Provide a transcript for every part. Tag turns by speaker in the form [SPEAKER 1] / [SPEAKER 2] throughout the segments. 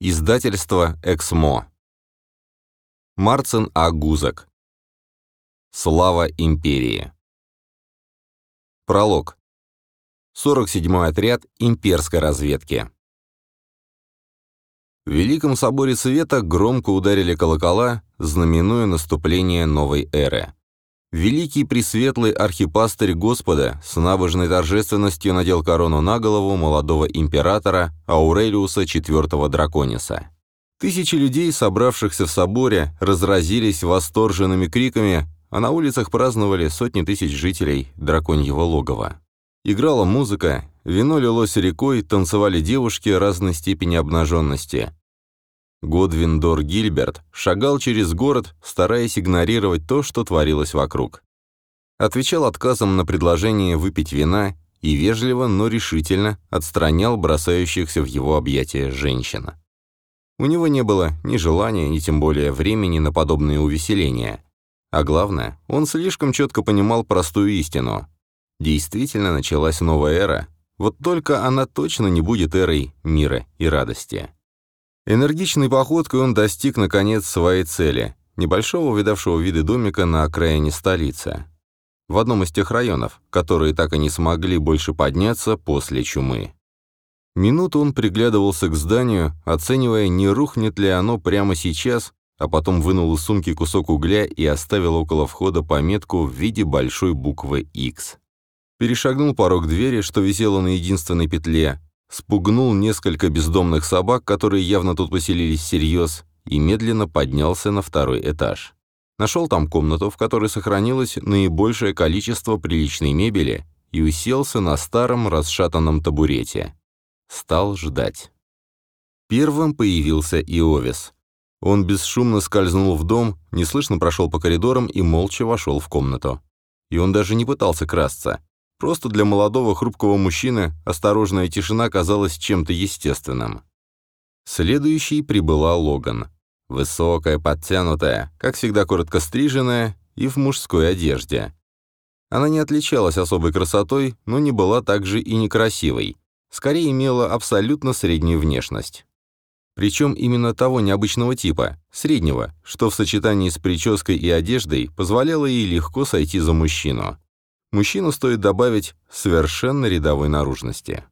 [SPEAKER 1] Издательство «Эксмо». Марцин А. Гузак. Слава империи. Пролог. 47-й отряд имперской разведки. В Великом соборе Света громко ударили колокола, знаменуя наступление новой эры. Великий Пресветлый Архипастырь Господа с набожной торжественностью надел корону на голову молодого императора Аурелиуса IV Дракониса. Тысячи людей, собравшихся в соборе, разразились восторженными криками, а на улицах праздновали сотни тысяч жителей драконьего логова. Играла музыка, вино лилось рекой, танцевали девушки разной степени обнаженности. Годвин Дор Гильберт шагал через город, стараясь игнорировать то, что творилось вокруг. Отвечал отказом на предложение выпить вина и вежливо, но решительно отстранял бросающихся в его объятия женщин. У него не было ни желания, ни тем более времени на подобные увеселения. А главное, он слишком четко понимал простую истину. Действительно началась новая эра, вот только она точно не будет эрой мира и радости. Энергичной походкой он достиг, наконец, своей цели – небольшого видавшего виды домика на окраине столицы. В одном из тех районов, которые так и не смогли больше подняться после чумы. Минуту он приглядывался к зданию, оценивая, не рухнет ли оно прямо сейчас, а потом вынул из сумки кусок угля и оставил около входа пометку в виде большой буквы X. Перешагнул порог двери, что висело на единственной петле, спугнул несколько бездомных собак, которые явно тут поселились всерьез, и медленно поднялся на второй этаж. Нашел там комнату, в которой сохранилось наибольшее количество приличной мебели, и уселся на старом расшатанном табурете. Стал ждать. Первым появился Иовис. Он бесшумно скользнул в дом, неслышно прошел по коридорам и молча вошел в комнату. И он даже не пытался красться. Просто для молодого хрупкого мужчины осторожная тишина казалась чем-то естественным. Следующей прибыла Логан. Высокая, подтянутая, как всегда коротко стриженная и в мужской одежде. Она не отличалась особой красотой, но не была также и некрасивой. Скорее имела абсолютно среднюю внешность. Причем именно того необычного типа, среднего, что в сочетании с прической и одеждой позволяло ей легко сойти за мужчину. Мужчину стоит добавить совершенно рядовой наружности.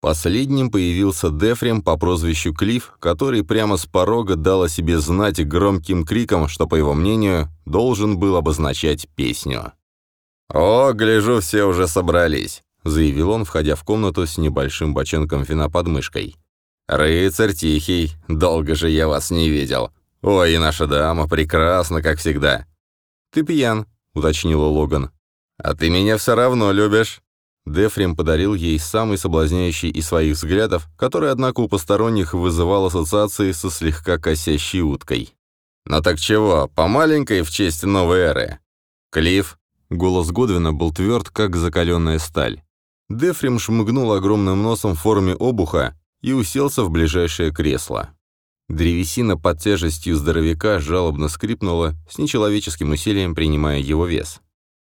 [SPEAKER 1] Последним появился Дефрем по прозвищу Клифф, который прямо с порога дал о себе знать громким криком, что, по его мнению, должен был обозначать песню. «О, гляжу, все уже собрались», — заявил он, входя в комнату с небольшим бочонком вина под мышкой. «Рыцарь тихий, долго же я вас не видел. Ой, и наша дама прекрасна, как всегда». «Ты пьян», — уточнила Логан. «А ты меня все равно любишь». Дефрем подарил ей самый соблазняющий из своих взглядов, который, однако, у посторонних вызывал ассоциации со слегка косящей уткой. «Ну так чего, по маленькой в честь новой эры?» «Клифф?» Голос Годвина был тверд, как закаленная сталь. Дефрем шмыгнул огромным носом в форме обуха и уселся в ближайшее кресло. Древесина под тяжестью здоровяка жалобно скрипнула, с нечеловеческим усилием принимая его вес.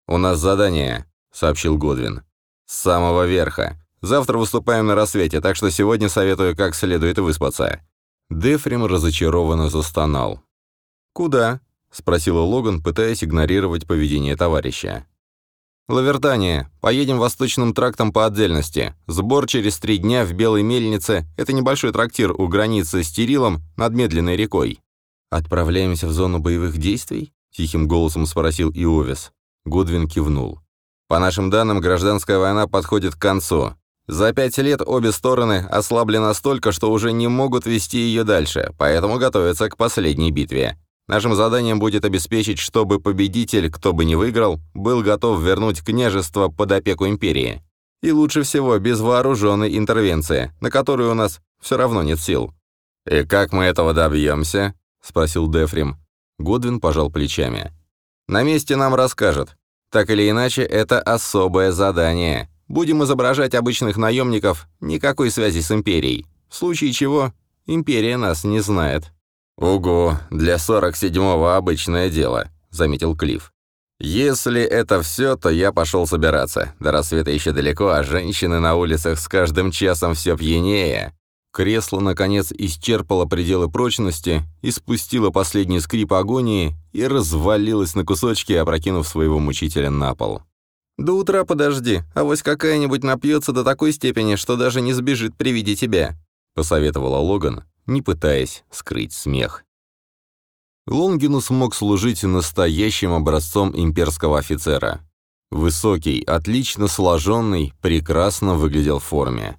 [SPEAKER 1] «У нас задание», — сообщил Годвин. «С самого верха. Завтра выступаем на рассвете, так что сегодня советую как следует выспаться». Дефрим разочарованно застонал. «Куда?» — спросила Логан, пытаясь игнорировать поведение товарища. «Лавертания. Поедем восточным трактом по отдельности. Сбор через три дня в Белой мельнице. Это небольшой трактир у границы с Тирилом над медленной рекой». «Отправляемся в зону боевых действий?» — тихим голосом спросил Иовис. Годвин кивнул. «По нашим данным, гражданская война подходит к концу. За пять лет обе стороны ослабли настолько, что уже не могут вести ее дальше, поэтому готовятся к последней битве. Нашим заданием будет обеспечить, чтобы победитель, кто бы ни выиграл, был готов вернуть княжество под опеку империи. И лучше всего без вооруженной интервенции, на которую у нас все равно нет сил». «И как мы этого добьемся?» — спросил Дефрим. Годвин пожал плечами. «На месте нам расскажет. Так или иначе, это особое задание. Будем изображать обычных наемников, никакой связи с Империей. В случае чего, Империя нас не знает». «Угу, для 47-го обычное дело», — заметил Клифф. «Если это все, то я пошел собираться. До рассвета еще далеко, а женщины на улицах с каждым часом все пьянее. Кресло, наконец, исчерпало пределы прочности, испустило последний скрип агонии и развалилось на кусочки, опрокинув своего мучителя на пол. «До утра подожди, а вось какая-нибудь напьется до такой степени, что даже не сбежит при виде тебя», — посоветовала Логан, не пытаясь скрыть смех. Лонгинус мог служить настоящим образцом имперского офицера. Высокий, отлично сложенный, прекрасно выглядел в форме.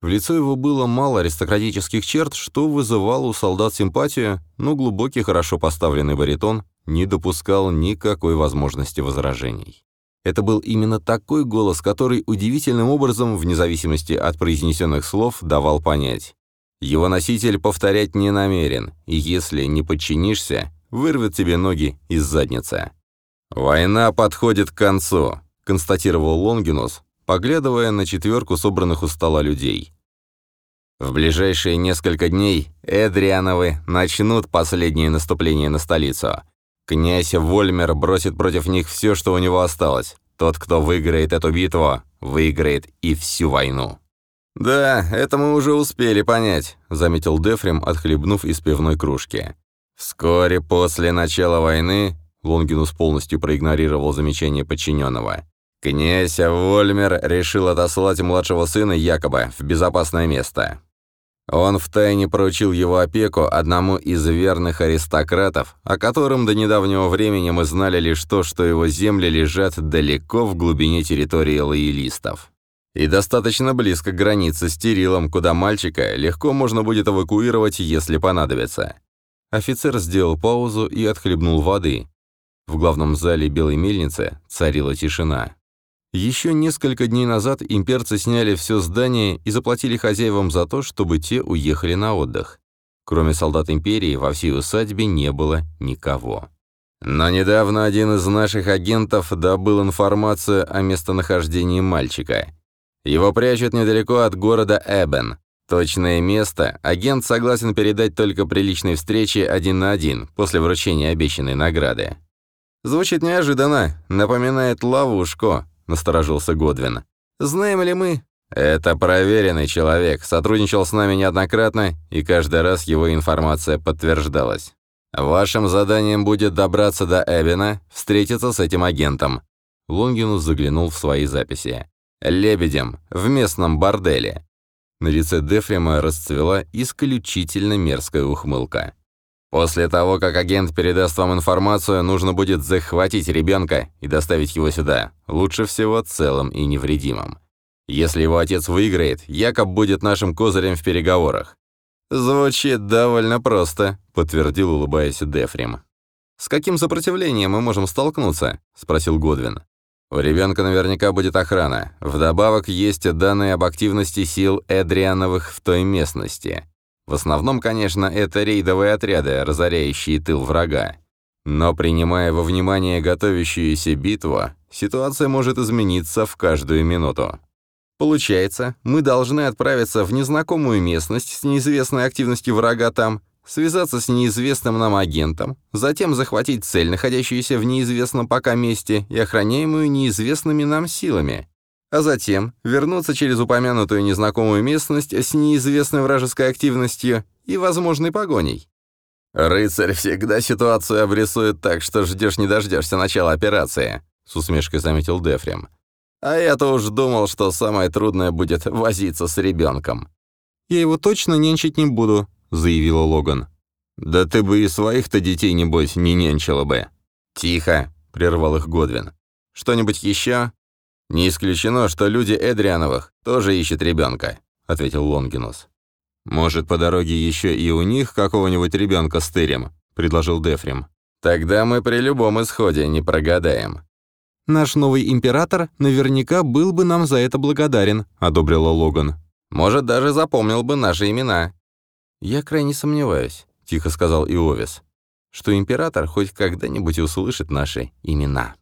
[SPEAKER 1] В лицо его было мало аристократических черт, что вызывало у солдат симпатию, но глубокий, хорошо поставленный баритон не допускал никакой возможности возражений. Это был именно такой голос, который удивительным образом, вне зависимости от произнесенных слов, давал понять. Его носитель повторять не намерен, и если не подчинишься, вырвет тебе ноги из задницы. «Война подходит к концу», — констатировал Лонгинус, поглядывая на четверку собранных у стола людей. В ближайшие несколько дней Эдриановы начнут последнее наступление на столицу. Князь Вольмер бросит против них все, что у него осталось. Тот, кто выиграет эту битву, выиграет и всю войну. «Да, это мы уже успели понять», — заметил Дефрим, отхлебнув из пивной кружки. «Вскоре после начала войны...» Лонгинус полностью проигнорировал замечание подчиненного. Князь Вольмер решил отослать младшего сына якобы в безопасное место. Он втайне поручил его опеку одному из верных аристократов, о котором до недавнего времени мы знали лишь то, что его земли лежат далеко в глубине территории лоялистов. И достаточно близко к границе с Тирилом, куда мальчика легко можно будет эвакуировать, если понадобится. Офицер сделал паузу и отхлебнул воды. В главном зале Белой мельницы царила тишина. Еще несколько дней назад имперцы сняли все здание и заплатили хозяевам за то, чтобы те уехали на отдых. Кроме солдат империи, во всей усадьбе не было никого. Но недавно один из наших агентов добыл информацию о местонахождении мальчика. Его прячут недалеко от города Эбен. Точное место агент согласен передать только при личной встрече один на один после вручения обещанной награды. Звучит неожиданно, напоминает ловушку, насторожился Годвин. «Знаем ли мы?» «Это проверенный человек, сотрудничал с нами неоднократно, и каждый раз его информация подтверждалась. Вашим заданием будет добраться до Эбина, встретиться с этим агентом». Лонгинус заглянул в свои записи. «Лебедем, в местном борделе». На лице Дефрима расцвела исключительно мерзкая ухмылка. После того, как агент передаст вам информацию, нужно будет захватить ребенка и доставить его сюда, лучше всего целым и невредимым. Если его отец выиграет, Якоб будет нашим козырем в переговорах. «Звучит довольно просто», — подтвердил, улыбаясь Дефрим. «С каким сопротивлением мы можем столкнуться?» — спросил Годвин. «У ребенка наверняка будет охрана. Вдобавок есть данные об активности сил Эдриановых в той местности. В основном, конечно, это рейдовые отряды, разоряющие тыл врага. Но принимая во внимание готовящуюся битву, ситуация может измениться в каждую минуту. Получается, мы должны отправиться в незнакомую местность с неизвестной активностью врага там, связаться с неизвестным нам агентом, затем захватить цель, находящуюся в неизвестном пока месте и охраняемую неизвестными нам силами а затем вернуться через упомянутую незнакомую местность с неизвестной вражеской активностью и возможной погоней. «Рыцарь всегда ситуацию обрисует так, что ждешь не дождешься начала операции», — с усмешкой заметил Дефрем. «А я-то уж думал, что самое трудное будет возиться с ребенком». «Я его точно нянчить не буду», — заявила Логан. «Да ты бы и своих-то детей, небось, не нянчила бы». «Тихо», — прервал их Годвин. «Что-нибудь еще?» «Не исключено, что люди Эдриановых тоже ищут ребенка», — ответил Лонгинус. «Может, по дороге еще и у них какого-нибудь ребенка с тырем?» — предложил Дефрим. «Тогда мы при любом исходе не прогадаем».
[SPEAKER 2] «Наш новый император наверняка был бы нам за это благодарен», — одобрила Логан.
[SPEAKER 1] «Может, даже запомнил бы наши имена».
[SPEAKER 2] «Я крайне сомневаюсь», — тихо сказал Иовис, «что император хоть когда-нибудь услышит наши имена».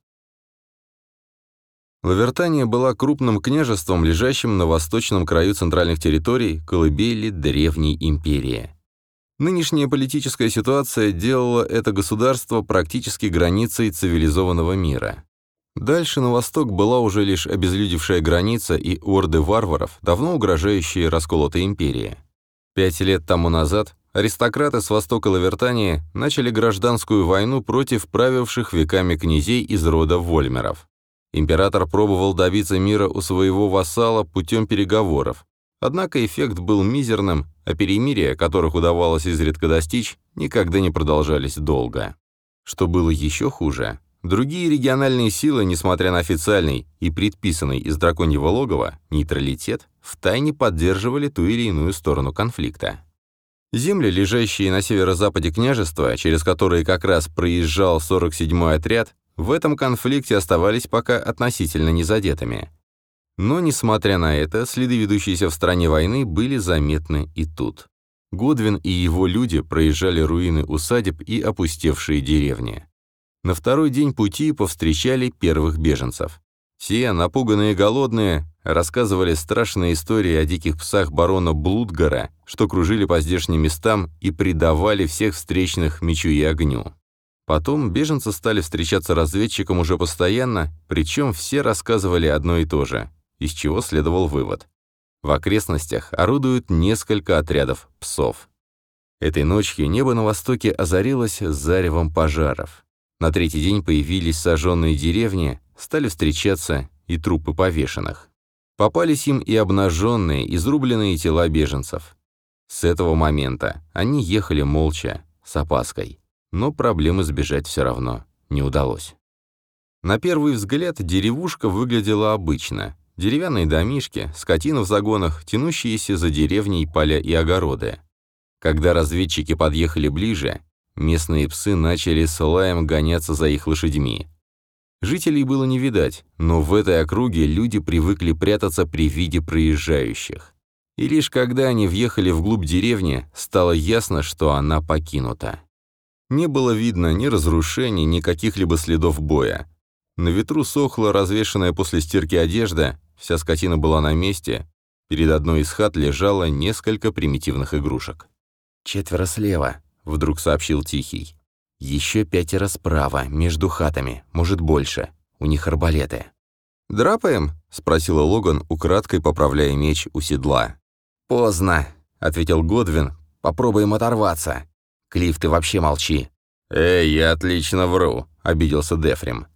[SPEAKER 1] Лавертания была крупным княжеством, лежащим на восточном краю центральных территорий колыбели Древней империи. Нынешняя политическая ситуация делала это государство практически границей цивилизованного мира. Дальше на восток была уже лишь обезлюдевшая граница и орды варваров, давно угрожающие расколотой империи. Пять лет тому назад аристократы с востока Лавертании начали гражданскую войну против правивших веками князей из рода Вольмеров. Император пробовал добиться мира у своего вассала путем переговоров. Однако эффект был мизерным, а перемирия, которых удавалось изредка достичь, никогда не продолжались долго. Что было еще хуже, другие региональные силы, несмотря на официальный и предписанный из драконьего логова нейтралитет, втайне поддерживали ту или иную сторону конфликта. Земли, лежащие на северо-западе княжества, через которые как раз проезжал 47-й отряд, в этом конфликте оставались пока относительно незадетыми. Но, несмотря на это, следы, ведущиеся в стране войны, были заметны и тут. Годвин и его люди проезжали руины усадеб и опустевшие деревни. На второй день пути повстречали первых беженцев. Все, напуганные и голодные, рассказывали страшные истории о диких псах барона Блудгара, что кружили по здешним местам и предавали всех встречных мечу и огню. Потом беженцы стали встречаться разведчикам уже постоянно, причем все рассказывали одно и то же, из чего следовал вывод. В окрестностях орудуют несколько отрядов псов. Этой ночью небо на востоке озарилось заревом пожаров. На третий день появились сожженные деревни, стали встречаться и трупы повешенных. Попались им и обнаженные, изрубленные тела беженцев. С этого момента они ехали молча, с опаской но проблемы сбежать все равно не удалось. На первый взгляд деревушка выглядела обычно. Деревянные домишки, скотина в загонах, тянущиеся за деревней поля и огороды. Когда разведчики подъехали ближе, местные псы начали с лаем гоняться за их лошадьми. Жителей было не видать, но в этой округе люди привыкли прятаться при виде проезжающих. И лишь когда они въехали вглубь деревни, стало ясно, что она покинута. Не было видно ни разрушений, ни каких-либо следов боя. На ветру сохла развешанная после стирки одежда, вся скотина была на месте. Перед одной из хат лежало несколько примитивных игрушек. «Четверо слева», — вдруг сообщил Тихий. «Еще пятеро справа, между хатами, может, больше. У них арбалеты». «Драпаем?» — спросила Логан, украдкой поправляя меч у седла. «Поздно», — ответил Годвин. «Попробуем оторваться». Клифф, ты вообще молчи».
[SPEAKER 2] «Эй, я отлично вру», — обиделся Дефрим.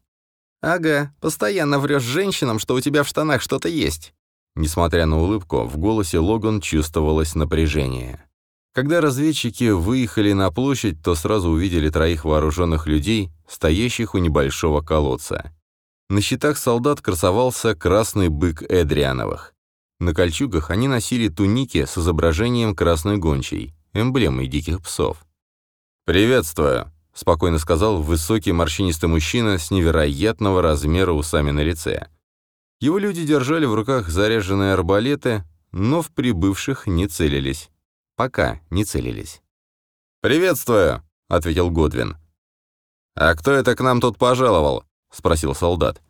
[SPEAKER 3] «Ага, постоянно врешь женщинам, что у тебя в штанах что-то есть».
[SPEAKER 1] Несмотря на улыбку, в голосе Логан чувствовалось напряжение. Когда разведчики выехали на площадь, то сразу увидели троих вооруженных людей, стоящих у небольшого колодца. На щитах солдат красовался красный бык Эдриановых. На кольчугах они носили туники с изображением красной гончей, эмблемой диких псов.
[SPEAKER 2] «Приветствую», — спокойно сказал высокий морщинистый мужчина с невероятного размера усами на лице.
[SPEAKER 1] Его люди держали в руках заряженные арбалеты, но в прибывших не целились. Пока не целились.
[SPEAKER 2] «Приветствую», — ответил Годвин. «А кто это к нам тут пожаловал?» — спросил солдат.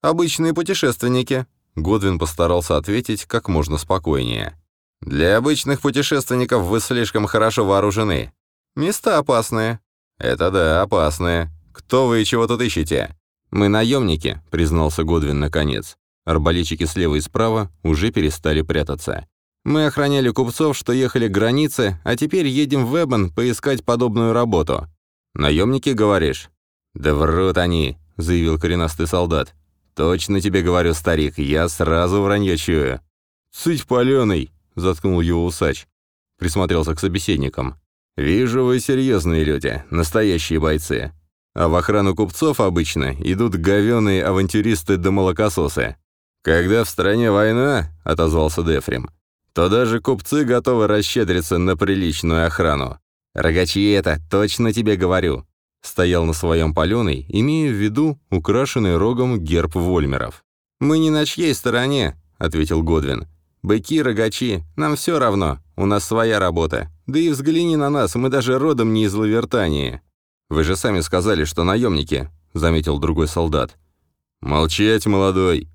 [SPEAKER 3] «Обычные путешественники», —
[SPEAKER 1] Годвин постарался ответить как можно спокойнее.
[SPEAKER 2] «Для обычных путешественников вы слишком хорошо вооружены.
[SPEAKER 3] «Места опасные».
[SPEAKER 2] «Это да, опасные. Кто вы и чего тут ищете?»
[SPEAKER 1] «Мы наемники», — признался Годвин наконец. Арбалетчики слева и справа уже перестали прятаться. «Мы охраняли купцов, что ехали к границе, а теперь едем в Эббен поискать подобную работу». «Наемники, говоришь?»
[SPEAKER 2] «Да врут они», — заявил коренастый солдат. «Точно тебе говорю, старик, я сразу вранье чую».
[SPEAKER 1] «Сыть палёный», — заткнул его усач. Присмотрелся к собеседникам.
[SPEAKER 2] «Вижу, вы серьезные люди, настоящие бойцы. А в охрану купцов обычно идут говёные авантюристы да молокососы. Когда в стране война, — отозвался Дефрим, — то даже купцы готовы расщедриться на приличную охрану. Рогачи это, точно тебе говорю.
[SPEAKER 1] Стоял на своем паленой, имея в виду украшенный рогом герб Вольмеров.
[SPEAKER 3] «Мы не на чьей стороне», — ответил Годвин. «Быки, рогачи, нам все равно, у нас своя работа. Да и взгляни на нас, мы даже родом не из Лавертании».
[SPEAKER 1] «Вы же сами сказали, что наемники», — заметил другой солдат.
[SPEAKER 2] «Молчать, молодой!»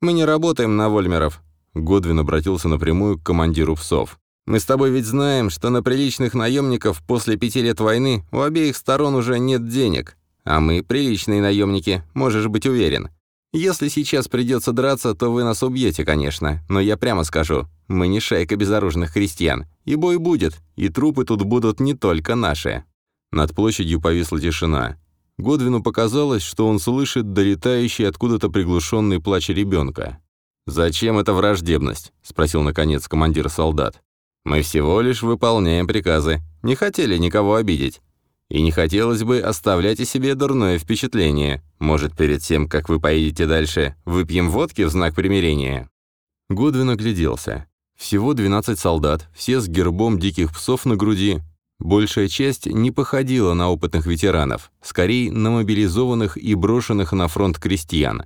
[SPEAKER 3] «Мы не работаем на Вольмеров», —
[SPEAKER 1] Годвин обратился напрямую к командиру псов.
[SPEAKER 3] «Мы с тобой ведь знаем, что на приличных наемников после пяти лет войны у обеих сторон уже нет денег. А мы приличные наемники, можешь быть уверен. Если сейчас придется драться, то вы нас убьете, конечно, но я прямо скажу, мы не шайка безоружных крестьян, и бой будет, и трупы тут будут не только наши».
[SPEAKER 1] Над площадью повисла тишина. Годвину показалось, что он слышит долетающий откуда-то приглушенный плач ребенка. «Зачем эта враждебность?» — спросил, наконец, командир солдат. «Мы всего лишь выполняем приказы. Не хотели никого обидеть. И не хотелось бы оставлять о себе дурное впечатление. Может, перед тем, как вы поедете дальше, выпьем водки в знак примирения?» Годвин огляделся. Всего 12 солдат, все с гербом диких псов на груди. Большая часть не походила на опытных ветеранов, скорее на мобилизованных и брошенных на фронт крестьян.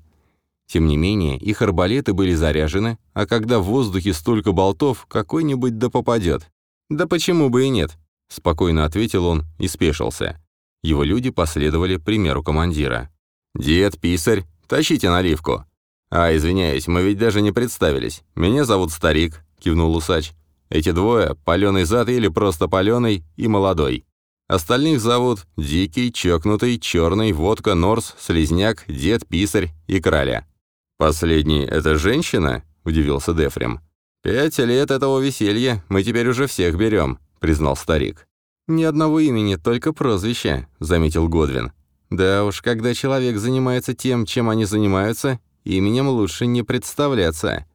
[SPEAKER 1] Тем не менее, их арбалеты были заряжены, а когда в воздухе столько болтов, какой-нибудь да попадет. «Да почему бы и нет?» — спокойно ответил он и спешился. Его люди последовали примеру командира. «Дед, писарь, тащите наливку». «А, извиняюсь, мы ведь даже не представились. Меня зовут Старик», — кивнул усач. «Эти двое — паленый зад или просто паленый и молодой. Остальных зовут Дикий, Чокнутый, Черный, Водка, Норс, Слизняк, Дед, Писарь и Краля». «Последний — это женщина?» — удивился Дефрем. «Пять лет этого веселья, мы теперь уже всех берем», — признал старик. «Ни одного имени, только прозвища», — заметил Годвин. «Да уж, когда человек занимается тем, чем они занимаются, именем лучше не представляться».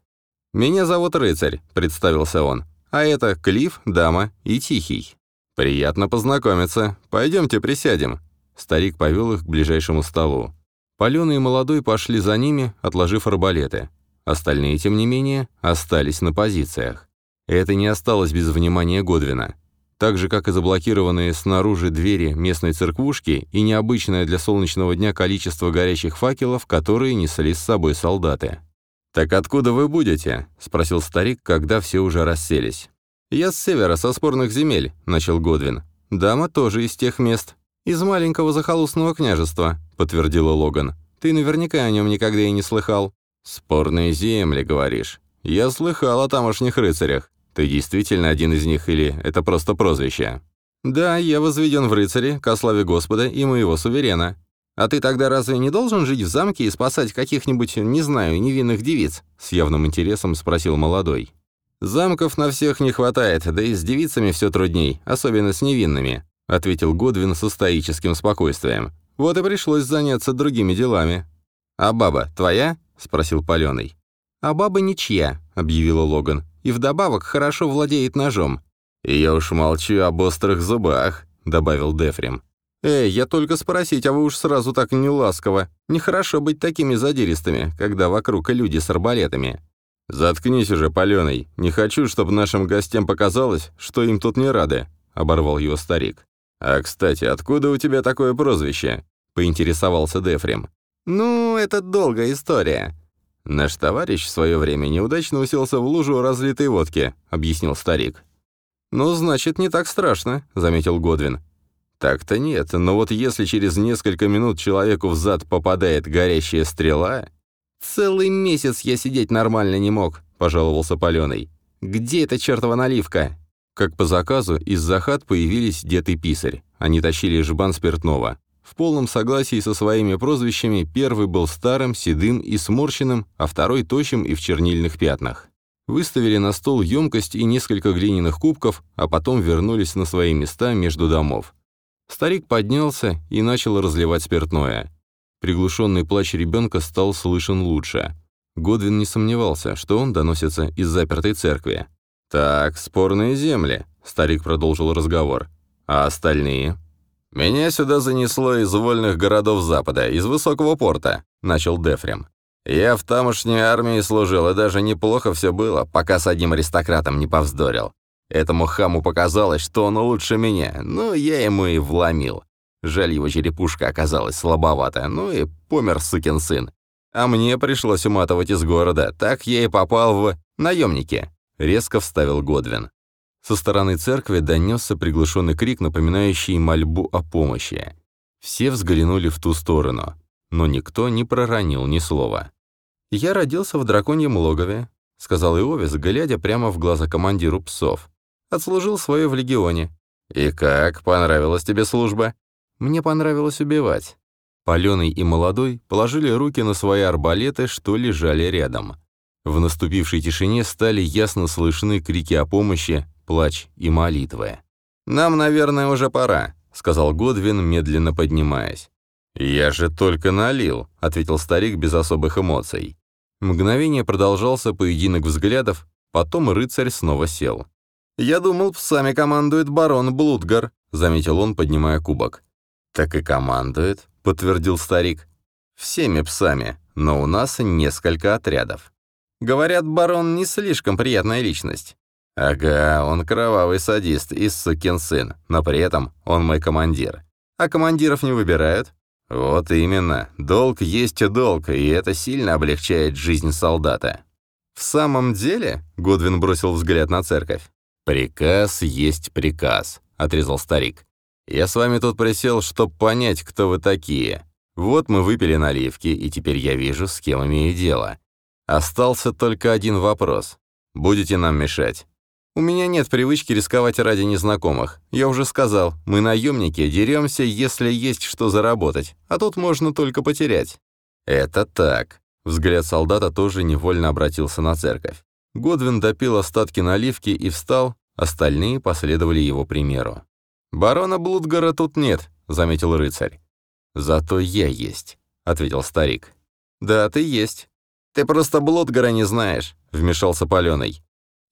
[SPEAKER 1] «Меня зовут Рыцарь», — представился он. «А это Клифф, Дама и Тихий». «Приятно познакомиться. Пойдемте присядем». Старик повел их к ближайшему столу. Паленый и молодой пошли за ними, отложив арбалеты. Остальные, тем не менее, остались на позициях. Это не осталось без внимания Годвина. Так же, как и заблокированные снаружи двери местной церквушки и необычное для солнечного дня количество горящих факелов, которые несли с собой солдаты. «Так откуда вы будете?» — спросил старик, когда все уже расселись. «Я с севера, со спорных земель», — начал Годвин. «Дама тоже из тех мест. Из маленького захолустного княжества. — подтвердила Логан. «Ты наверняка о нем никогда и не слыхал». «Спорные земли, говоришь. Я слыхал о тамошних рыцарях. Ты действительно один из них или это просто прозвище?» «Да, я возведен в рыцари, ко славе Господа и моего суверена. А ты тогда разве не должен жить в замке и спасать каких-нибудь, не знаю, невинных девиц?» С явным интересом спросил молодой. «Замков на всех не хватает, да и с девицами все трудней, особенно с невинными», ответил Годвин со стоическим спокойствием. Вот и пришлось заняться другими делами. «А баба твоя?» — спросил Палёный. «А баба ничья», — объявила Логан. «И вдобавок хорошо владеет ножом». «И я уж молчу об острых зубах», — добавил Дефрим. «Эй, я только спросить, а вы уж сразу так неласково. Нехорошо быть такими задиристыми, когда вокруг люди с арбалетами». «Заткнись уже, Палёный. Не хочу, чтобы нашим гостям показалось, что им тут не рады», — оборвал его старик. «А, кстати, откуда у тебя такое прозвище?» — поинтересовался Дефрим. «Ну, это долгая история». «Наш товарищ в свое время неудачно уселся в лужу разлитой водки», — объяснил старик. «Ну, значит, не так страшно», — заметил Годвин. «Так-то нет, но вот если через несколько минут человеку в зад попадает горящая стрела...» «Целый месяц я сидеть нормально не мог», — пожаловался Палёный. «Где эта чертова наливка?» Как по заказу, из-за хат появились дед и писарь. Они тащили жбан спиртного. В полном согласии со своими прозвищами первый был старым, седым и сморщенным, а второй тощим и в чернильных пятнах. Выставили на стол емкость и несколько глиняных кубков, а потом вернулись на свои места между домов. Старик поднялся и начал разливать спиртное. Приглушенный плач ребенка стал слышен лучше. Годвин не сомневался, что он доносится из запертой церкви. «Так, спорные земли», — старик продолжил разговор. «А остальные?» «Меня сюда занесло из вольных городов Запада, из высокого порта», — начал Дефрем. «Я в тамошней армии служил, и даже неплохо все было, пока с одним аристократом не повздорил. Этому хаму показалось, что он лучше меня, ну, я ему и вломил. Жаль, его черепушка оказалась слабовата, ну и помер сукин сын. А мне пришлось уматывать из города, так я и попал в наемники. — резко вставил Годвин. Со стороны церкви донесся приглушенный крик, напоминающий мольбу о помощи. Все взглянули в ту сторону, но никто не проронил ни слова. «Я родился в драконьем логове», — сказал Иовис, глядя прямо в глаза командиру псов. «Отслужил свое в легионе». «И как? Понравилась тебе служба?» «Мне понравилось убивать». Паленый и молодой положили руки на свои арбалеты, что лежали рядом. В наступившей тишине стали ясно слышны крики о помощи, плач и молитвы. «Нам, наверное, уже пора», — сказал Годвин, медленно поднимаясь. «Я же только налил», — ответил старик без особых эмоций. Мгновение продолжался поединок взглядов, потом рыцарь снова сел. «Я думал, псами командует барон Блудгар», — заметил он, поднимая кубок. «Так и командует», — подтвердил старик. «Всеми псами, но у нас несколько отрядов. Говорят, барон не слишком приятная личность. Ага, он кровавый садист и сукин сын, но при этом он мой командир. А командиров не выбирают? Вот именно. Долг есть долг, и это сильно облегчает жизнь солдата. В самом деле, Годвин бросил взгляд на церковь. «Приказ есть приказ», — отрезал старик. «Я с вами тут присел, чтобы понять, кто вы такие. Вот мы выпили наливки, и теперь я вижу, с кем имею дело. Остался только один вопрос. Будете нам мешать? У меня нет привычки рисковать ради незнакомых. Я уже сказал, мы наемники, деремся, если есть что заработать, а тут можно только потерять. Это так. Взгляд солдата тоже невольно обратился на церковь. Годвин допил остатки наливки и встал, остальные последовали его примеру. «Барона Блудгара тут нет», — заметил рыцарь. «Зато я есть», — ответил старик. «Да, ты есть. «Ты просто Блудгара не знаешь», — вмешался Паленый.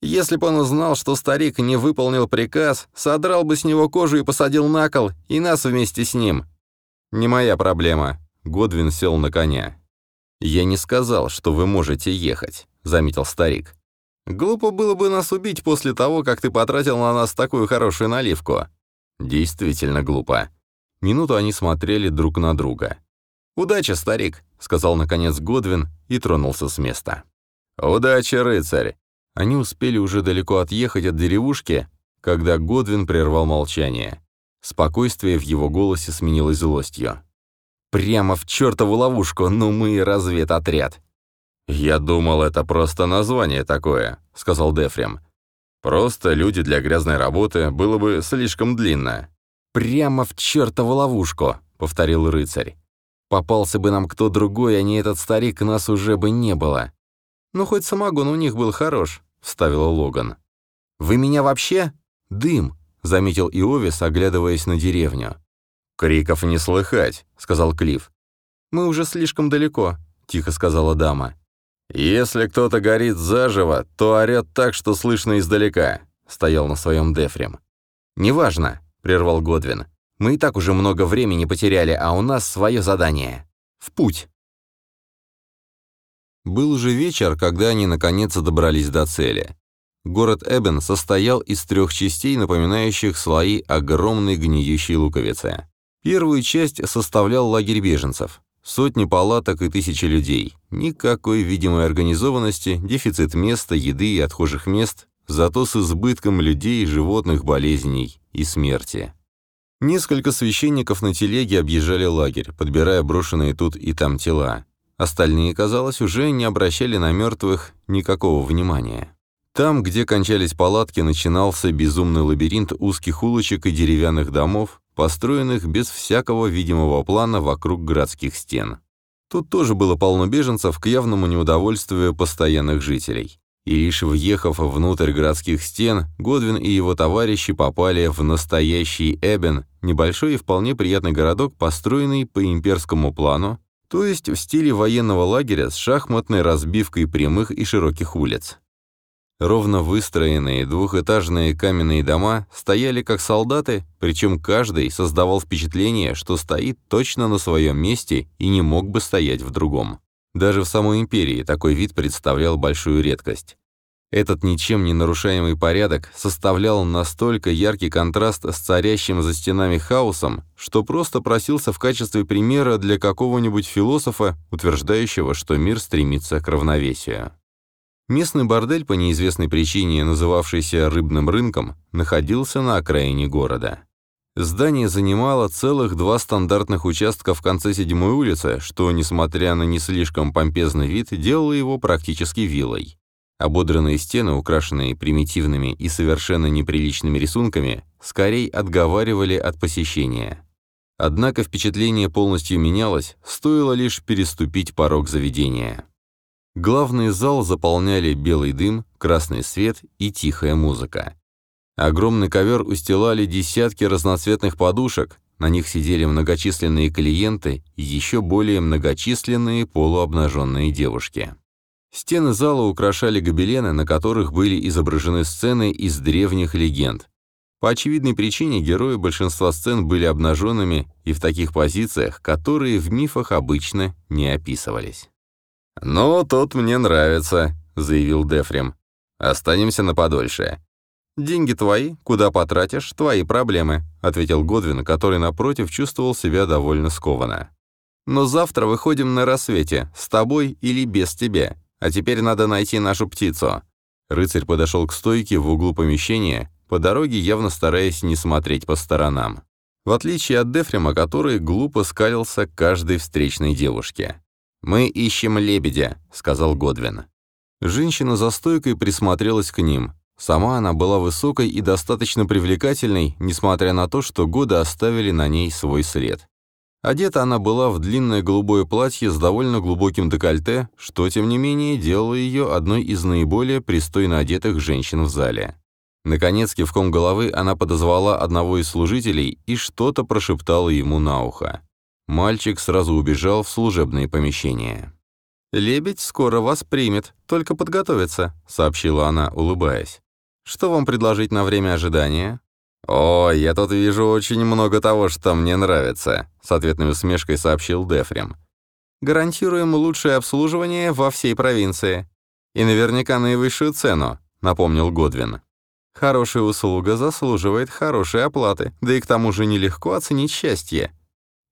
[SPEAKER 1] «Если бы он узнал, что старик не выполнил приказ, содрал бы с него кожу и посадил на кол, и нас вместе с ним». «Не моя проблема», — Годвин сел на коня. «Я не сказал, что вы можете ехать», — заметил старик. «Глупо было бы нас убить после того, как ты потратил на нас такую хорошую наливку». «Действительно глупо». Минуту они смотрели друг на друга. «Удачи, старик», — сказал наконец Годвин и тронулся с места. «Удачи, рыцарь!» Они успели уже далеко отъехать от деревушки, когда Годвин прервал молчание. Спокойствие в его голосе сменилось злостью. «Прямо в чертову ловушку, ну мы и разведотряд!» «Я думал, это просто название такое», — сказал Дефрем. «Просто люди для грязной работы было бы слишком длинно». «Прямо в чертову ловушку», — повторил рыцарь. Попался бы нам кто другой, а не этот старик, нас уже бы не было. Ну, хоть самогон у них был хорош, вставила Логан. Вы меня вообще? Дым, заметил Иовис, оглядываясь на деревню. Криков не слыхать, сказал Клифф. Мы уже слишком далеко, тихо сказала дама. «Если кто-то горит заживо, то орёт так, что слышно издалека», — стоял на своем Дефрем. «Неважно», — прервал Годвин. Мы и так уже много времени потеряли, а у нас свое задание. В путь!» Был уже вечер, когда они наконец добрались до цели. Город Эбен состоял из трех частей, напоминающих слои огромной гниющей луковицы. Первую часть составлял лагерь беженцев. Сотни палаток и тысячи людей. Никакой видимой организованности, дефицит места, еды и отхожих мест, зато с избытком людей, животных, болезней и смерти. Несколько священников на телеге объезжали лагерь, подбирая брошенные тут и там тела. Остальные, казалось, уже не обращали на мертвых никакого внимания. Там, где кончались палатки, начинался безумный лабиринт узких улочек и деревянных домов, построенных без всякого видимого плана вокруг городских стен. Тут тоже было полно беженцев к явному неудовольствию постоянных жителей. И лишь въехав внутрь городских стен, Годвин и его товарищи попали в настоящий Эбен, небольшой и вполне приятный городок, построенный по имперскому плану, то есть в стиле военного лагеря с шахматной разбивкой прямых и широких улиц. Ровно выстроенные двухэтажные каменные дома стояли как солдаты, причем каждый создавал впечатление, что стоит точно на своем месте и не мог бы стоять в другом. Даже в самой империи такой вид представлял большую редкость. Этот ничем не нарушаемый порядок составлял настолько яркий контраст с царящим за стенами хаосом, что просто просился в качестве примера для какого-нибудь философа, утверждающего, что мир стремится к равновесию. Местный бордель, по неизвестной причине называвшийся «рыбным рынком», находился на окраине города. Здание занимало целых два стандартных участка в конце седьмой улицы, что, несмотря на не слишком помпезный вид, делало его практически виллой. Ободранные стены, украшенные примитивными и совершенно неприличными рисунками, скорее отговаривали от посещения. Однако впечатление полностью менялось, стоило лишь переступить порог заведения. Главный зал заполняли белый дым, красный свет и тихая музыка. Огромный ковер устилали десятки разноцветных подушек, на них сидели многочисленные клиенты и еще более многочисленные полуобнаженные девушки. Стены зала украшали гобелены, на которых были изображены сцены из древних легенд. По очевидной причине герои большинства сцен были обнаженными и в таких позициях, которые в мифах обычно не описывались.
[SPEAKER 2] «Ну, тут мне нравится», — заявил Дефрем. «Останемся на подольше».
[SPEAKER 1] «Деньги твои, куда потратишь, твои проблемы», — ответил Годвин, который, напротив, чувствовал себя довольно скованно. «Но завтра выходим на рассвете, с тобой или без тебя. А теперь надо найти нашу птицу». Рыцарь подошел к стойке в углу помещения, по дороге явно стараясь не смотреть по сторонам. В отличие от Дефрема, который глупо скалился каждой встречной девушке. «Мы ищем лебедя», — сказал Годвин. Женщина за стойкой присмотрелась к ним. Сама она была высокой и достаточно привлекательной, несмотря на то, что годы оставили на ней свой след. Одета она была в длинное голубое платье с довольно глубоким декольте, что, тем не менее, делало ее одной из наиболее пристойно одетых женщин в зале. Наконец, кивком головы она подозвала одного из служителей и что-то прошептала ему на ухо. Мальчик сразу убежал в служебные помещения. «Лебедь скоро вас примет, только подготовиться», — сообщила она, улыбаясь. «Что вам предложить на время ожидания?»
[SPEAKER 2] «О, я тут вижу очень много того, что мне нравится», — с ответной усмешкой сообщил Дефрем.
[SPEAKER 1] «Гарантируем лучшее обслуживание во всей провинции. И наверняка наивысшую цену», — напомнил Годвин. «Хорошая услуга заслуживает хорошей оплаты, да и к тому же нелегко оценить счастье».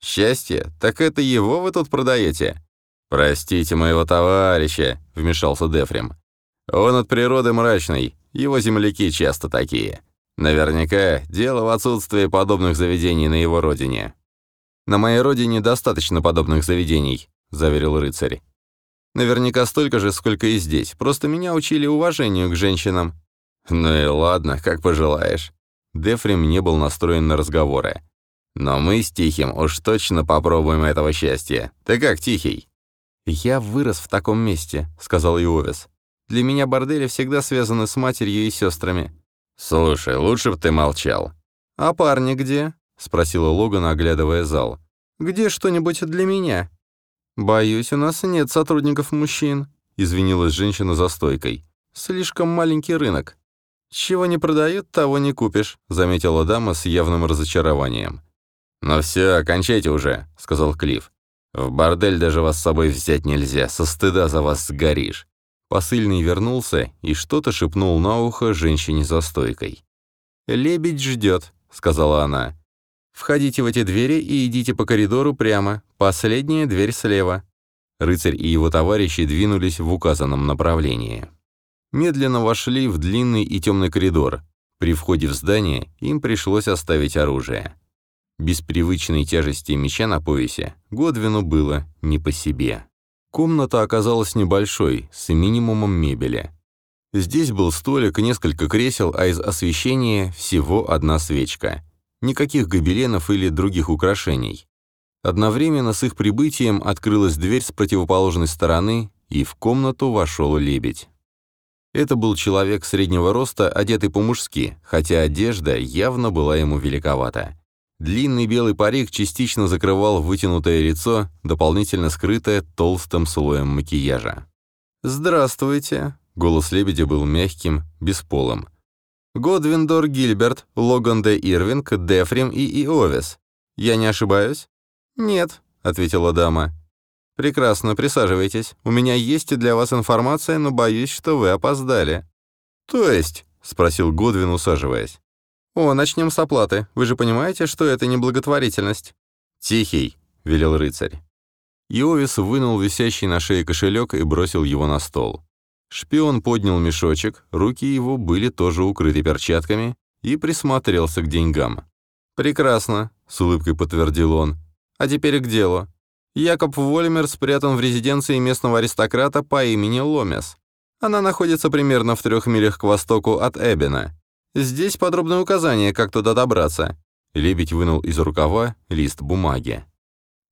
[SPEAKER 2] «Счастье? Так это его вы тут продаете?» «Простите моего товарища», — вмешался Дефрем. «Он от природы мрачный, его земляки часто такие». Наверняка дело в отсутствии подобных заведений на его родине.
[SPEAKER 1] «На моей родине достаточно подобных заведений», — заверил рыцарь. «Наверняка столько же, сколько и здесь. Просто меня учили уважению к женщинам».
[SPEAKER 2] «Ну и ладно, как пожелаешь».
[SPEAKER 1] Дефрим не был настроен на разговоры.
[SPEAKER 2] «Но мы с Тихим уж точно попробуем этого счастья. Ты как, Тихий?»
[SPEAKER 1] «Я вырос в таком месте», — сказал Иовис. «Для меня бордели всегда связаны с матерью и сестрами.
[SPEAKER 2] «Слушай, лучше бы ты молчал».
[SPEAKER 1] «А парни где?» — спросила Логан, оглядывая зал. «Где что-нибудь для меня?» «Боюсь, у нас нет сотрудников мужчин», — извинилась женщина за стойкой. «Слишком маленький рынок». «Чего не продают, того не купишь», — заметила дама с явным разочарованием.
[SPEAKER 2] «Ну все, окончайте уже», — сказал Клифф. «В бордель даже вас с собой взять нельзя, со стыда за вас сгоришь».
[SPEAKER 1] Посыльный вернулся и что-то шепнул на ухо женщине за стойкой. «Лебедь ждет», — сказала она. «Входите в эти двери и идите по коридору прямо. Последняя дверь слева». Рыцарь и его товарищи двинулись в указанном направлении. Медленно вошли в длинный и темный коридор. При входе в здание им пришлось оставить оружие. Без привычной тяжести меча на поясе Годвину было не по себе. Комната оказалась небольшой, с минимумом мебели. Здесь был столик, несколько кресел, а из освещения всего одна свечка. Никаких гобеленов или других украшений. Одновременно с их прибытием открылась дверь с противоположной стороны, и в комнату вошел лебедь. Это был человек среднего роста, одетый по-мужски, хотя одежда явно была ему великовата. Длинный белый парик частично закрывал вытянутое лицо, дополнительно скрытое толстым слоем макияжа. «Здравствуйте!» — голос лебедя был мягким, бесполым. «Годвиндор Гильберт, Логан де Ирвинг, Дефрим и Иовис. Я не ошибаюсь?» «Нет», — ответила дама. «Прекрасно, присаживайтесь. У меня есть для вас информация, но боюсь, что вы опоздали».
[SPEAKER 2] «То есть?» — спросил Годвин, усаживаясь.
[SPEAKER 1] «О, начнем с оплаты. Вы же понимаете, что это не благотворительность?»
[SPEAKER 2] «Тихий», — велел рыцарь.
[SPEAKER 1] Иовис вынул висящий на шее кошелек и бросил его на стол. Шпион поднял мешочек, руки его были тоже укрыты перчатками, и присмотрелся к деньгам. «Прекрасно», — с улыбкой подтвердил он. «А теперь к делу. Якоб Вольмер спрятан в резиденции местного аристократа по имени Ломес. Она находится примерно в трех милях к востоку от Эбена. Здесь подробное указание, как туда добраться. Лебедь вынул из рукава лист бумаги.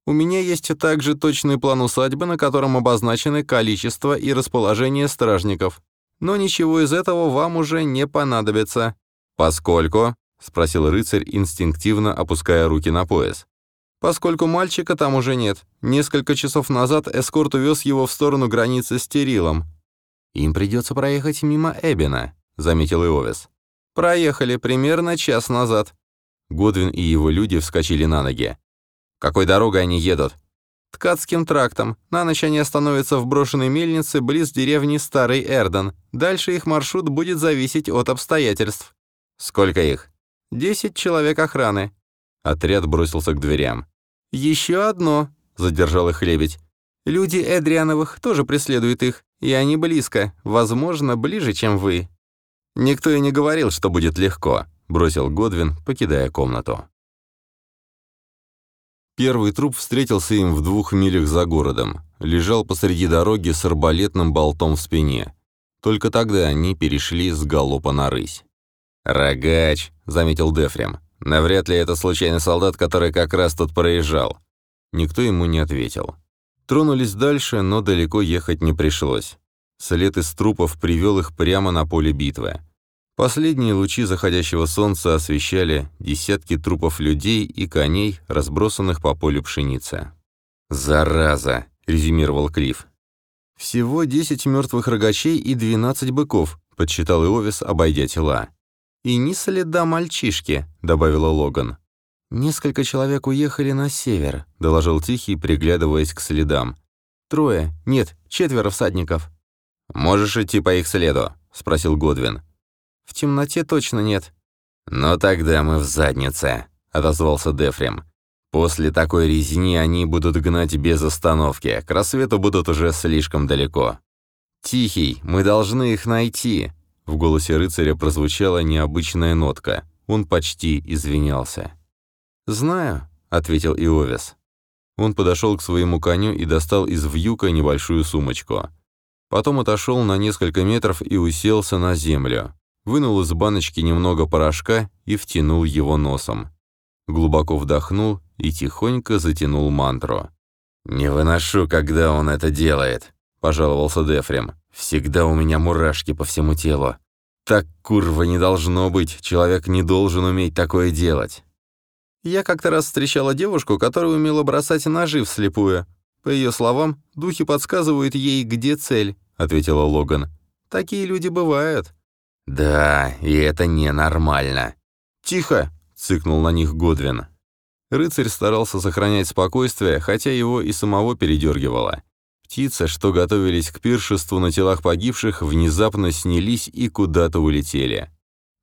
[SPEAKER 1] «У меня есть также точный план усадьбы, на котором обозначены количество и расположение стражников. Но ничего из этого вам уже не понадобится. Поскольку, — спросил рыцарь, инстинктивно опуская руки на пояс. «Поскольку мальчика там уже нет. Несколько часов назад эскорт увез его в сторону границы с Терилом. Им придется проехать мимо Эбина», — заметил Иовис. «Проехали примерно час назад». Годвин и его люди вскочили на ноги. «Какой дорогой они едут?» «Ткацким трактом. На ночь они остановятся в брошенной мельнице близ деревни Старый Эрден. Дальше их маршрут будет зависеть от обстоятельств». «Сколько их?» Десять человек охраны». Отряд бросился к дверям. «Еще одно», — задержал их лебедь. «Люди Эдриановых тоже преследуют их, и они близко, возможно, ближе, чем вы». «Никто и не говорил, что будет легко», — бросил Годвин, покидая комнату. Первый труп встретился им в двух милях за городом. Лежал посреди дороги с арбалетным болтом в спине. Только тогда они перешли с галопа на рысь. «Рогач», — заметил Дефрем. «Навряд ли это случайный солдат, который как раз тут проезжал». Никто ему не ответил. Тронулись дальше, но далеко ехать не пришлось. След из трупов привел их прямо на поле битвы. Последние лучи заходящего солнца освещали десятки трупов людей и коней, разбросанных по полю пшеницы. «Зараза!» — резюмировал Клифф. «Всего десять мертвых рогачей и двенадцать быков», — подсчитал Иовис, обойдя тела. «И ни следа мальчишки», — добавила Логан. «Несколько человек уехали на север», — доложил Тихий, приглядываясь к следам. «Трое, нет, четверо всадников». «Можешь идти по их следу?» — спросил Годвин. «В темноте точно нет». «Но тогда мы в заднице», — отозвался Дефрем. «После такой резни они будут гнать без остановки, к рассвету будут уже слишком далеко». «Тихий, мы должны их найти», в голосе рыцаря прозвучала необычная нотка. Он почти извинялся. «Знаю», — ответил Иовис. Он подошел к своему коню и достал из вьюка небольшую сумочку. Потом отошел на несколько метров и уселся на землю. Вынул из баночки немного порошка и втянул его носом. Глубоко вдохнул и тихонько затянул мантру. «Не выношу, когда он это делает», — пожаловался Дефрем. Всегда у меня мурашки по всему телу. Так, курва, не должно быть. Человек не должен уметь такое делать. Я как-то раз встречала девушку, которая умела бросать ножи вслепую. По ее словам, духи подсказывают ей, где цель, ответила Логан. Такие люди бывают. Да, и это ненормально. Тихо, цыкнул на них Годвин. Рыцарь старался сохранять спокойствие, хотя его и самого передергивало. Птицы, что готовились к пиршеству на телах погибших, внезапно снялись и куда-то улетели.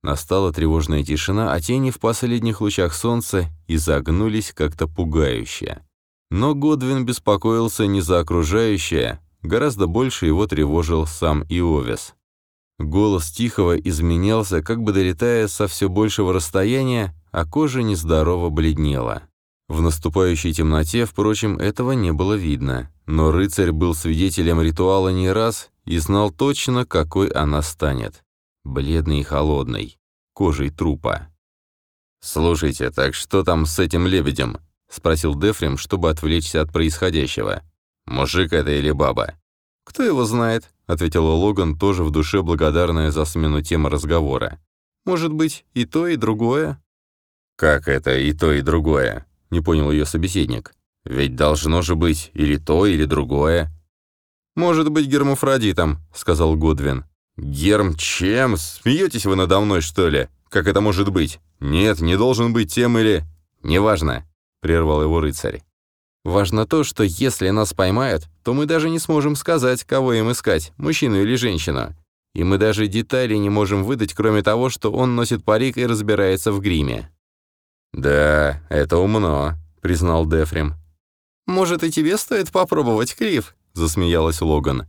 [SPEAKER 1] Настала тревожная тишина, а тени в последних лучах солнца изогнулись как-то пугающе. Но Годвин беспокоился не за окружающее, гораздо больше его тревожил сам Иовис. Голос Тихого изменялся, как бы долетая со все большего расстояния, а кожа нездорово бледнела. В наступающей темноте, впрочем, этого не было видно, но рыцарь был свидетелем ритуала не раз и знал точно, какой она станет. Бледный и холодный, кожей трупа. «Слушайте, так что там с этим лебедем?» — спросил Дефрим, чтобы отвлечься от происходящего. «Мужик это или баба?» «Кто его знает?» — ответила Логан, тоже в душе благодарная за смену темы разговора. «Может быть, и то, и другое?» «Как это и то, и другое?» — не понял ее собеседник. «Ведь должно же быть или то, или другое». «Может быть, гермафродитом», — сказал Годвин. «Герм чем? Смеетесь вы надо мной, что ли? Как это может быть? Нет, не должен быть тем или...» «Неважно», — прервал его рыцарь. «Важно то, что если нас поймают, то мы даже не сможем сказать, кого им искать, мужчину или женщину. И мы даже детали не можем выдать, кроме того, что он носит парик и разбирается в гриме». «Да, это умно», — признал Дефрим. «Может, и тебе стоит попробовать, Клифф?» — засмеялась Логан.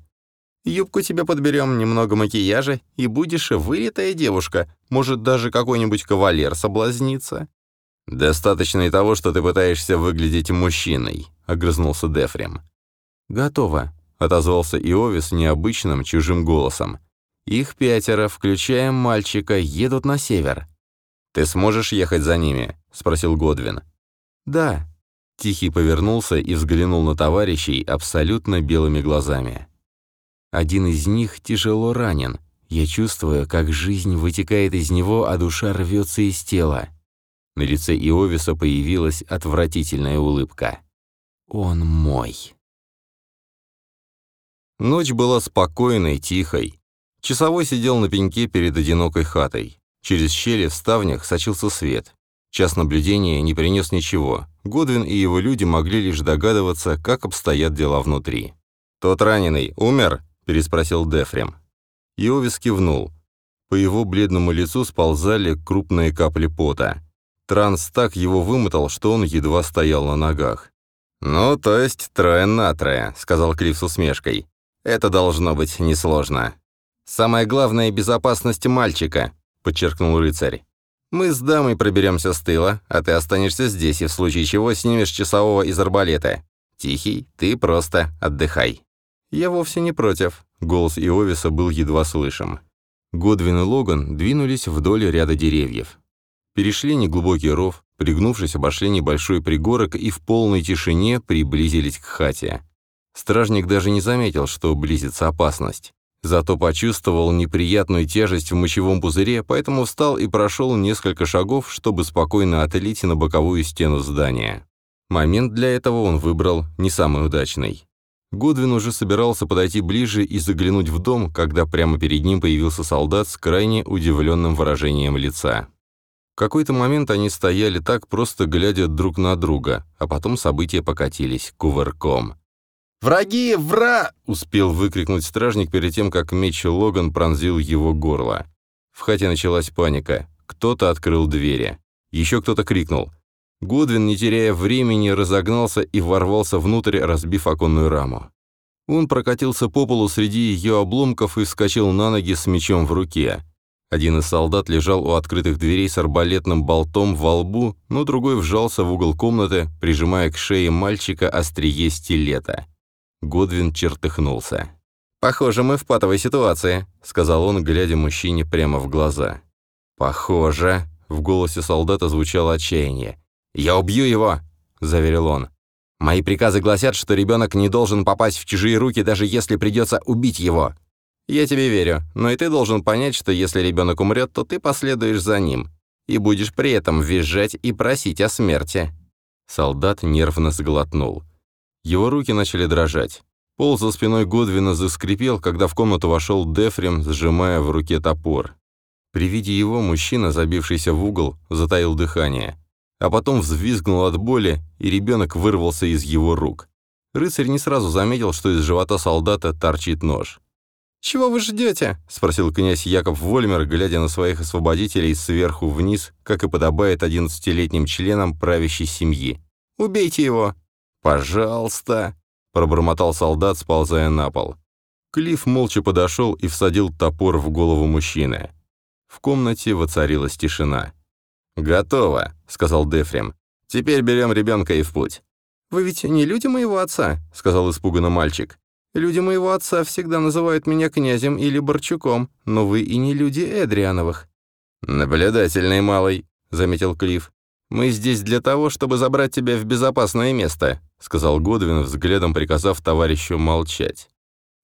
[SPEAKER 1] «Юбку тебе подберем, немного макияжа, и будешь вылитая девушка. Может, даже какой-нибудь кавалер соблазнится». «Достаточно и того, что ты пытаешься выглядеть мужчиной», — огрызнулся Дефрим. «Готово», — отозвался Иовис необычным чужим голосом. «Их пятеро, включая мальчика, едут на север. Ты сможешь ехать за ними?» — спросил Годвин.
[SPEAKER 3] «Да».
[SPEAKER 1] Тихий повернулся и взглянул на товарищей абсолютно белыми глазами.
[SPEAKER 3] «Один из них тяжело ранен. Я чувствую, как жизнь вытекает из него, а душа рвется из тела». На лице Иовиса появилась отвратительная улыбка. «Он мой».
[SPEAKER 1] Ночь была спокойной, тихой. Часовой сидел на пеньке перед одинокой хатой. Через щели в ставнях сочился свет. Час наблюдения не принес ничего. Годвин и его люди могли лишь догадываться, как обстоят дела внутри. «Тот раненый умер?» – переспросил Дефрем. Иовис кивнул. По его бледному лицу сползали крупные капли пота. Транс так его вымотал, что он едва стоял на ногах. «Ну, то есть трое на трое», — сказал Клифф с усмешкой. «Это должно быть несложно». «Самое главное — безопасность мальчика», — подчеркнул рыцарь. «Мы с дамой проберемся с тыла, а ты останешься здесь и в случае чего снимешь часового из арбалета. Тихий, ты просто отдыхай». «Я вовсе не против», — голос Иовиса был едва слышим. Годвин и Логан двинулись вдоль ряда деревьев. Перешли неглубокий ров, пригнувшись, обошли небольшой пригорок и в полной тишине приблизились к хате. Стражник даже не заметил, что близится опасность. Зато почувствовал неприятную тяжесть в мочевом пузыре, поэтому встал и прошел несколько шагов, чтобы спокойно отлить на боковую стену здания. Момент для этого он выбрал не самый удачный. Годвин уже собирался подойти ближе и заглянуть в дом, когда прямо перед ним появился солдат с крайне удивленным выражением лица. Какой-то момент они стояли так, просто глядя друг на друга, а потом события покатились кувырком. «Враги! Вра!» — успел выкрикнуть стражник перед тем, как меч Логан пронзил его горло. В хате началась паника. Кто-то открыл двери. Еще кто-то крикнул. Годвин, не теряя времени, разогнался и ворвался внутрь, разбив оконную раму. Он прокатился по полу среди ее обломков и вскочил на ноги с мечом в руке. Один из солдат лежал у открытых дверей с арбалетным болтом во лбу, но другой вжался в угол комнаты, прижимая к шее мальчика острие стилета. Годвин чертыхнулся. «Похоже, мы в патовой ситуации», — сказал он, глядя мужчине прямо в глаза. «Похоже», — в голосе солдата звучало отчаяние. «Я убью его», — заверил он. «Мои приказы гласят, что ребенок не должен попасть в чужие руки, даже если придется убить его. Я тебе верю, но и ты должен понять, что если ребенок умрет, то ты последуешь за ним и будешь при этом визжать и просить о смерти». Солдат нервно сглотнул. Его руки начали дрожать. Пол за спиной Годвина заскрипел, когда в комнату вошел Дефрем, сжимая в руке топор. При виде его мужчина, забившийся в угол, затаил дыхание. А потом взвизгнул от боли, и ребенок вырвался из его рук. Рыцарь не сразу заметил, что из живота солдата торчит нож. «Чего вы ждете?» — спросил князь Яков Вольмер, глядя на своих освободителей сверху вниз, как и подобает одиннадцатилетним членам правящей семьи. «Убейте его!» «Пожалуйста!» — пробормотал солдат, сползая на пол. Клифф молча подошел и всадил топор в голову мужчины. В комнате воцарилась тишина. «Готово», — сказал Дефрем. «Теперь берем ребенка и в путь». «Вы ведь не люди моего отца», — сказал испуганно мальчик. «Люди моего отца всегда называют меня князем или Борчуком, но вы и не люди Эдриановых». «Наблюдательный малый», — заметил Клифф. «Мы здесь для того, чтобы забрать тебя в безопасное место», — сказал Годвин, взглядом приказав товарищу молчать.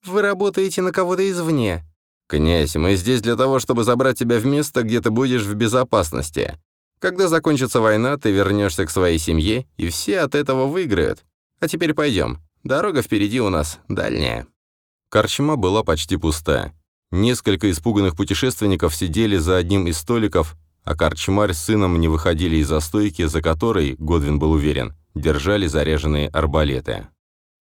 [SPEAKER 1] «Вы работаете на кого-то извне». «Князь, мы здесь для того, чтобы забрать тебя в место, где ты будешь в безопасности. Когда закончится война, ты вернешься к своей семье, и все от этого выиграют. А теперь пойдем. Дорога впереди у нас дальняя». Корчма была почти пуста. Несколько испуганных путешественников сидели за одним из столиков, а корчмарь с сыном не выходили из застойки, за которой, Годвин был уверен, держали заряженные арбалеты.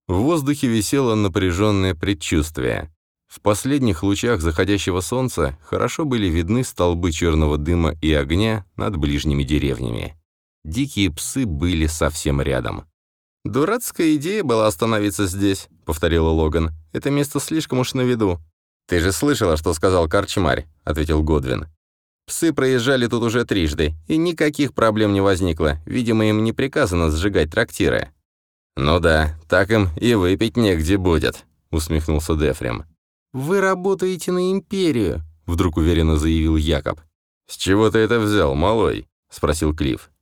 [SPEAKER 1] В воздухе висело напряженное предчувствие. В последних лучах заходящего солнца хорошо были видны столбы черного дыма и огня над ближними деревнями. Дикие псы были совсем рядом. «Дурацкая идея была остановиться здесь», — повторила Логан. «Это место слишком уж на виду». «Ты же слышала, что сказал Карчмарь», — ответил Годвин. Псы проезжали тут уже трижды, и никаких проблем не возникло. Видимо, им не приказано сжигать трактиры. «Ну да, так им и выпить негде будет», — усмехнулся Дефрем. «Вы работаете на Империю», — вдруг уверенно заявил Якоб. «С чего ты это взял, малой?» — спросил Клифф.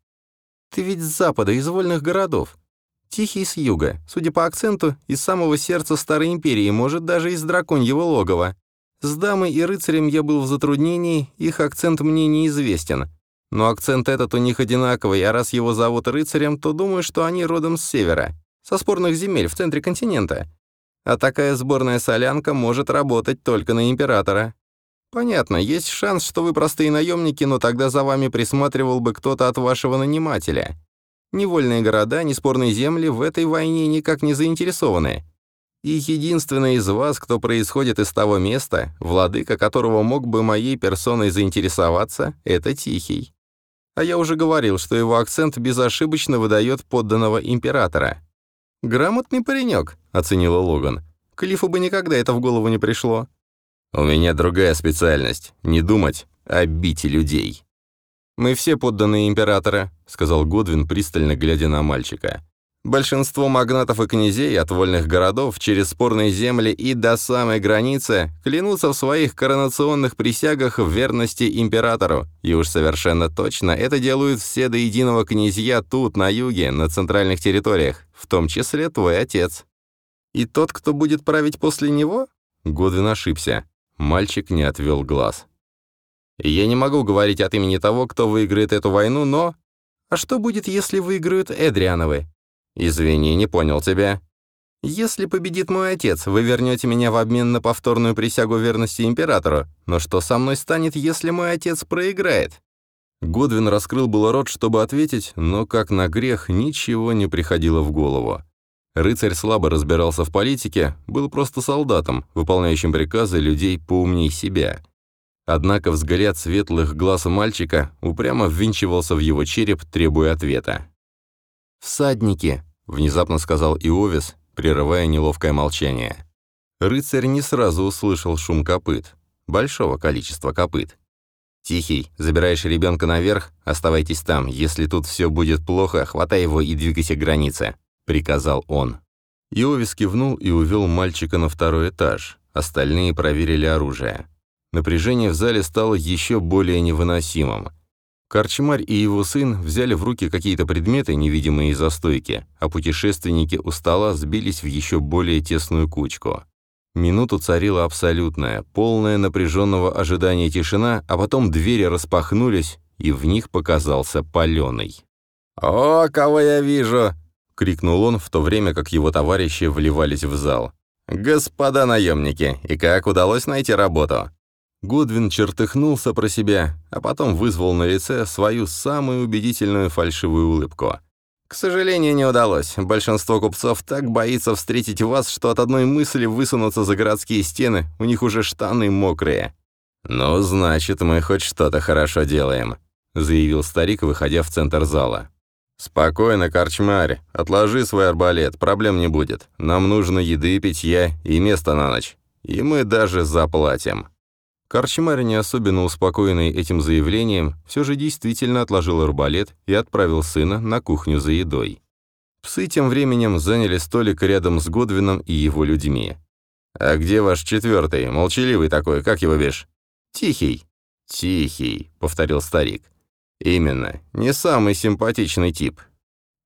[SPEAKER 3] Ты ведь с запада, из вольных городов. Тихий с юга, судя по акценту, из самого сердца Старой Империи, может, даже из драконьего логова. С дамой и рыцарем я был в затруднении, их акцент мне неизвестен. Но акцент этот у них одинаковый, а раз его зовут рыцарем, то думаю, что они родом с севера, со спорных земель в центре континента. А такая сборная солянка может работать только на императора. Понятно, есть шанс, что вы простые наемники, но тогда за вами присматривал бы кто-то от вашего нанимателя. Ни вольные города, ни спорные земли в этой войне никак не заинтересованы. И единственный из вас, кто происходит из того места, владыка которого мог бы моей персоной заинтересоваться, это Тихий. А я уже говорил, что его акцент безошибочно выдает подданного императора. «Грамотный паренек», — оценила Логан. «Клифу бы никогда это в голову не пришло».
[SPEAKER 2] «У меня другая специальность — не думать, а бить людей».
[SPEAKER 3] «Мы все подданные императора», — сказал Годвин, пристально глядя на мальчика. Большинство магнатов и князей от вольных городов через спорные земли и до самой границы клянутся в своих коронационных присягах в верности императору, и уж совершенно точно это делают все до единого князья тут, на юге, на центральных территориях, в том числе твой отец. И тот, кто будет править после него? Годвин ошибся. Мальчик не отвел глаз. Я не могу говорить от имени того, кто выиграет эту войну, но... А что будет, если выиграют Эдриановы? «Извини, не понял тебя». «Если победит мой отец, вы вернете меня в обмен на повторную присягу верности императору. Но что со мной станет, если мой отец проиграет?» Годвин раскрыл было рот, чтобы ответить, но, как на грех, ничего не приходило в голову. Рыцарь слабо разбирался в политике, был просто солдатом, выполняющим приказы людей поумней себя. Однако взгляд светлых глаз мальчика упрямо ввинчивался в его череп, требуя ответа. «Всадники», — внезапно сказал Иовис, прерывая неловкое молчание. Рыцарь не сразу услышал шум копыт. Большого количества копыт. «Тихий, забираешь ребенка наверх, оставайтесь там. Если тут все будет плохо, хватай его и двигайся к границе», — приказал он. Иовис кивнул и увел мальчика на второй этаж. Остальные проверили оружие. Напряжение в зале стало еще более невыносимым. Корчмарь и его сын взяли в руки какие-то предметы, невидимые из-за стойки, а путешественники у стола сбились в еще более тесную кучку. Минуту царила абсолютная, полная напряженного ожидания тишина, а потом двери распахнулись, и в них показался паленый.
[SPEAKER 2] «О, кого я вижу!»
[SPEAKER 3] — крикнул он, в то время как его товарищи вливались в зал.
[SPEAKER 2] «Господа наемники, и как удалось найти работу?»
[SPEAKER 3] Годвин чертыхнулся про себя, а потом вызвал на лице свою самую убедительную фальшивую улыбку.
[SPEAKER 2] «К сожалению, не удалось. Большинство купцов так боится встретить вас, что от одной мысли высунуться за городские стены, у них уже штаны мокрые».
[SPEAKER 3] «Ну, значит, мы хоть что-то хорошо делаем», — заявил старик, выходя в центр зала. «Спокойно, корчмарь, отложи свой арбалет, проблем не будет. Нам нужно еды, питья и место на ночь. И мы даже заплатим». Корчмарь, не особенно успокоенный этим заявлением, все же действительно отложил арбалет и отправил сына на кухню за едой. Псы тем временем заняли столик рядом с Годвином и его людьми. «А где ваш четвертый, молчаливый такой, как его бишь?»
[SPEAKER 2] «Тихий».
[SPEAKER 3] «Тихий», — повторил старик. «Именно, не самый симпатичный тип».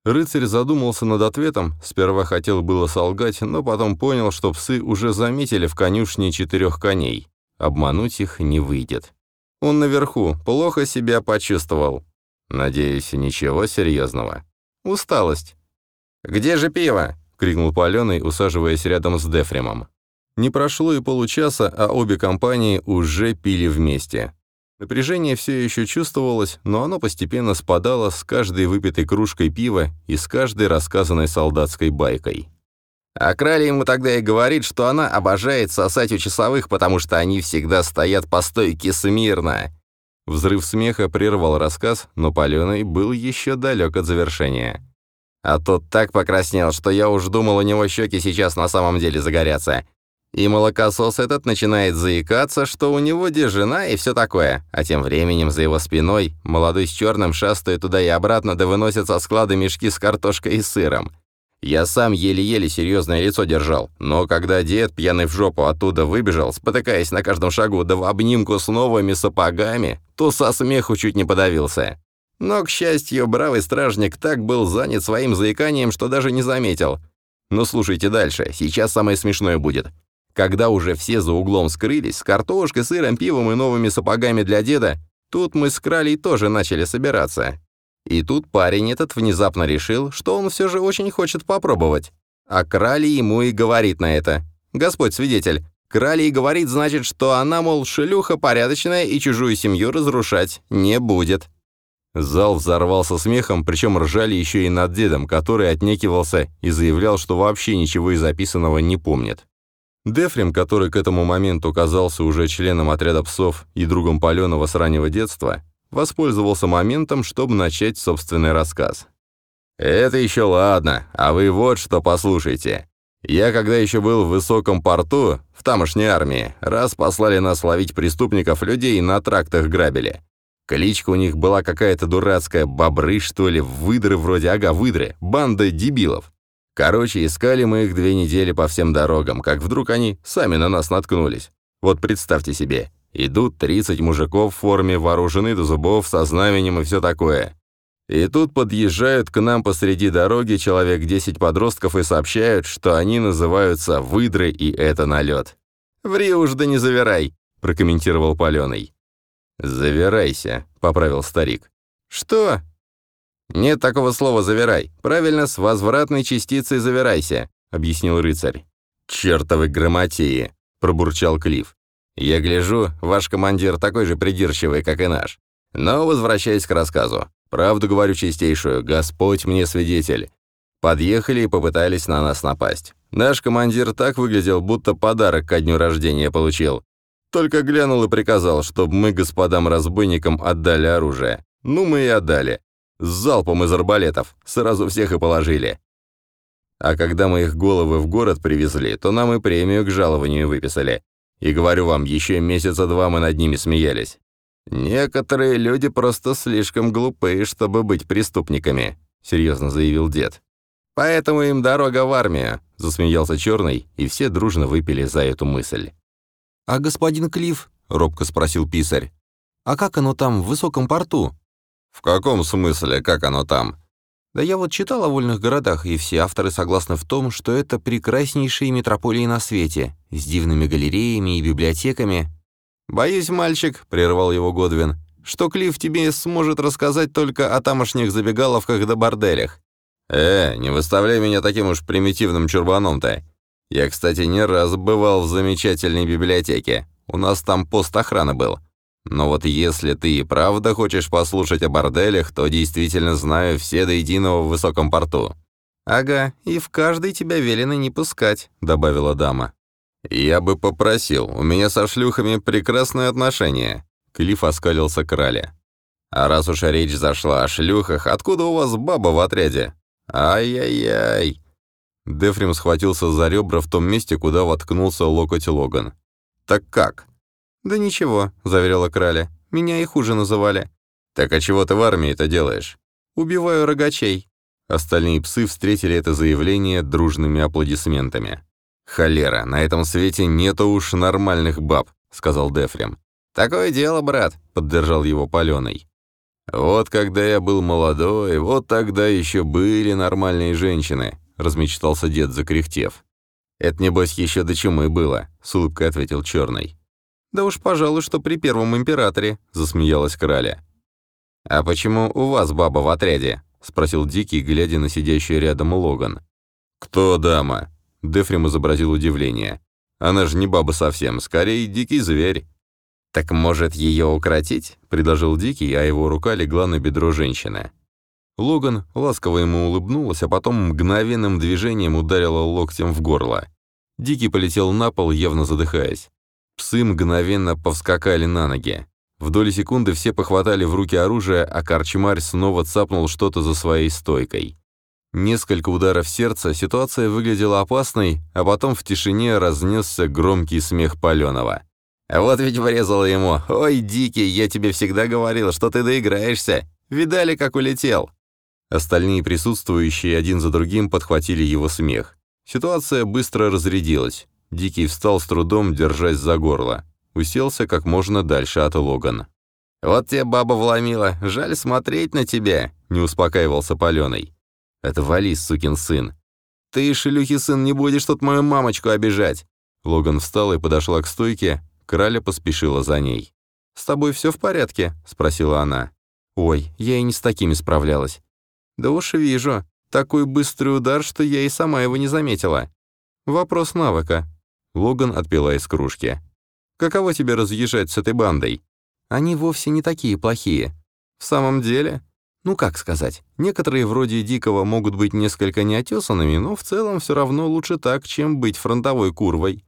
[SPEAKER 3] Рыцарь задумался над ответом, сперва хотел было солгать, но потом понял, что псы уже заметили в конюшне четырех коней. Обмануть их не выйдет. Он наверху, плохо себя почувствовал. Надеюсь, ничего серьезного. Усталость.
[SPEAKER 2] «Где же пиво?»
[SPEAKER 3] — крикнул Паленый, усаживаясь рядом с Дефремом. Не прошло и получаса, а обе компании уже пили вместе. Напряжение все еще чувствовалось, но оно постепенно спадало с каждой выпитой кружкой пива и с каждой рассказанной солдатской байкой.
[SPEAKER 2] А Крали ему тогда и говорит, что она обожает сосать у часовых, потому что они всегда стоят по стойке смирно.
[SPEAKER 3] Взрыв смеха прервал рассказ, но Паленый был еще далек от завершения.
[SPEAKER 2] А тот так покраснел, что я уж думал, у него щеки сейчас на самом деле загорятся. И молокосос этот начинает заикаться, что у него где и все такое. А тем временем за его спиной молодой с черным шастает туда и обратно да выносит со склада мешки с картошкой и сыром. Я сам еле-еле серьезное лицо держал, но когда дед, пьяный в жопу, оттуда выбежал, спотыкаясь на каждом шагу, да в обнимку с новыми сапогами, то со смеху чуть не подавился. Но, к счастью, бравый стражник так был занят своим заиканием, что даже не заметил. Но слушайте дальше, сейчас самое смешное будет. Когда уже все за углом скрылись, с картошкой, сыром, пивом и новыми сапогами для деда, тут мы с Кралей тоже начали собираться. И тут парень этот внезапно решил, что он все же очень хочет попробовать. А Крали ему и говорит на это. «Господь свидетель, Крали и говорит, значит, что она, мол, шлюха порядочная и чужую семью разрушать не будет».
[SPEAKER 1] Зал взорвался смехом, причем ржали еще и над дедом, который отнекивался и заявлял, что вообще ничего из записанного не помнит. Дефрим, который к этому моменту казался уже членом отряда псов и другом Паленова с раннего детства, воспользовался моментом, чтобы начать собственный рассказ.
[SPEAKER 2] «Это еще ладно, а вы вот что послушайте. Я, когда еще был в высоком порту, в тамошней армии, раз послали нас ловить преступников, людей на трактах грабили. Кличка у них была какая-то дурацкая, бобры, что ли, выдры вроде, ага, выдры, банда дебилов. Короче, искали мы их две недели по всем дорогам, как вдруг они сами на нас наткнулись. Вот представьте себе, идут 30 мужиков в форме, вооружены до зубов, со знаменем и все такое. И тут подъезжают к нам посреди дороги человек 10 подростков и сообщают, что они называются выдры, и это налет. «Ври уж да не завирай», — прокомментировал Паленый.
[SPEAKER 1] «Завирайся», — поправил старик.
[SPEAKER 2] «Что?» «Нет такого слова «завирай». Правильно, с возвратной частицей «завирайся», — объяснил рыцарь.
[SPEAKER 1] «Чертовы грамотеи», — пробурчал Клифф.
[SPEAKER 2] «Я гляжу, ваш командир такой же придирчивый, как и наш. Но возвращаясь к рассказу. Правду говорю чистейшую, Господь мне свидетель. Подъехали и попытались на нас напасть. Наш командир так выглядел, будто подарок ко дню рождения получил. Только глянул и приказал, чтобы мы господам-разбойникам отдали оружие. Ну, мы и отдали. С залпом из арбалетов. Сразу всех и положили. А когда мы их головы в город привезли, то нам и премию к жалованию выписали. И говорю вам, еще месяца два мы над ними смеялись. Некоторые люди просто слишком глупые, чтобы быть преступниками, серьезно заявил дед. Поэтому им дорога в армию, засмеялся Черный, и все дружно выпили за эту мысль.
[SPEAKER 3] «А господин Клифф?» — робко спросил писарь. «А как оно там, в высоком порту?»
[SPEAKER 1] «В каком смысле, как оно там?»
[SPEAKER 3] «Да я вот читал о вольных городах, и все авторы согласны в том, что это прекраснейшие метрополии на свете, с дивными галереями и библиотеками».
[SPEAKER 2] «Боюсь, мальчик», — прервал его Годвин, «что Клифф тебе сможет рассказать только о тамошних забегаловках да борделях».
[SPEAKER 1] «Э, не выставляй меня таким уж примитивным чурбаном-то. Я, кстати, не раз бывал в замечательной библиотеке. У нас там пост охраны был. Но вот если ты и правда хочешь послушать о борделях, то действительно знаю все до единого в высоком порту».
[SPEAKER 3] «Ага, и в каждый тебя велено не пускать», — добавила дама.
[SPEAKER 1] «Я бы попросил, у меня со шлюхами прекрасные отношения», — Клифф оскалился к Рале. «А раз уж речь зашла о шлюхах, откуда у вас баба в отряде?» «Ай-яй-яй!» Дефрим схватился за ребра в том месте, куда воткнулся локоть Логан. «Так как?»
[SPEAKER 3] «Да ничего», — заверила Краля. «Меня и хуже называли».
[SPEAKER 1] «Так а чего ты в армии это делаешь?»
[SPEAKER 3] «Убиваю рогачей».
[SPEAKER 1] Остальные псы встретили это заявление дружными аплодисментами. «Холера, на этом свете нету уж нормальных баб», — сказал Дефрим.
[SPEAKER 2] «Такое дело, брат», — поддержал его Паленый.
[SPEAKER 1] «Вот когда я был молодой, вот тогда еще были нормальные женщины», — размечтался дед, закряхтев. «Это, небось, еще до чумы было», — с улыбкой ответил Черный.
[SPEAKER 3] «Да уж, пожалуй, что при первом императоре», — засмеялась Краля.
[SPEAKER 2] «А почему у вас баба в отряде?» — спросил Дикий, глядя на сидящую рядом Логан.
[SPEAKER 1] «Кто дама?» — Дефрим изобразил удивление. «Она же не баба совсем, скорее дикий зверь».
[SPEAKER 2] «Так может, ее укротить?» — предложил Дикий, а его рука легла на бедро женщины.
[SPEAKER 1] Логан ласково ему улыбнулась, а потом мгновенным движением ударила локтем в горло. Дикий полетел на пол, явно задыхаясь. Псы мгновенно повскакали на ноги. В доли секунды все похватали в руки оружие, а корчмарь снова цапнул что-то за своей стойкой. Несколько ударов сердца, ситуация выглядела опасной, а потом в тишине разнесся громкий смех Паленова.
[SPEAKER 2] «Вот ведь врезал ему! Ой, Дикий, я тебе всегда говорил, что ты доиграешься! Видали, как улетел?»
[SPEAKER 1] Остальные присутствующие один за другим подхватили его смех. Ситуация быстро разрядилась. Дикий встал с трудом, держась за горло. Уселся как можно дальше от Логана. «Вот тебе баба вломила, жаль смотреть на тебя», — не успокаивался Паленый.
[SPEAKER 3] «Отвали, сукин сын».
[SPEAKER 1] «Ты, шлюхи сын, не будешь тут мою мамочку обижать!»
[SPEAKER 3] Логан встал и подошла к стойке, Краля поспешила за ней.
[SPEAKER 1] «С тобой все в порядке?» — спросила она.
[SPEAKER 3] «Ой, я и не с такими справлялась».
[SPEAKER 1] «Да уж вижу. Такой быстрый удар, что я и сама его не заметила. Вопрос навыка».
[SPEAKER 3] Логан отпила из кружки.
[SPEAKER 1] «Каково тебе разъезжать с этой бандой?»
[SPEAKER 3] Они вовсе не такие плохие.
[SPEAKER 1] В самом деле?
[SPEAKER 3] Ну как сказать, некоторые вроде Дикого могут быть несколько неотесанными, но в целом все равно лучше так, чем быть фронтовой курвой.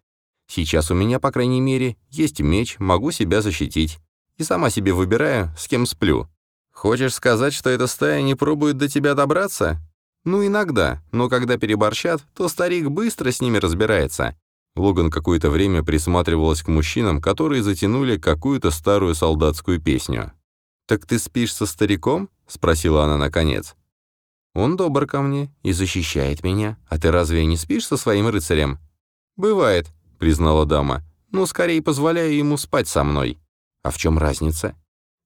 [SPEAKER 3] Сейчас у меня, по крайней мере, есть меч, могу себя защитить. И сама себе выбираю, с кем сплю.
[SPEAKER 1] Хочешь сказать, что эта стая не пробует до тебя добраться?
[SPEAKER 3] Ну, иногда, но когда переборщат, то старик быстро с ними разбирается. Логан какое-то время присматривалась к мужчинам, которые затянули какую-то старую солдатскую песню.
[SPEAKER 1] «Так ты спишь со стариком?» — спросила она наконец.
[SPEAKER 3] «Он добр ко мне и защищает меня. А ты разве не спишь со своим рыцарем?»
[SPEAKER 1] «Бывает», — признала дама.
[SPEAKER 3] «Ну, скорее позволяю ему спать со мной». «А в чем разница?»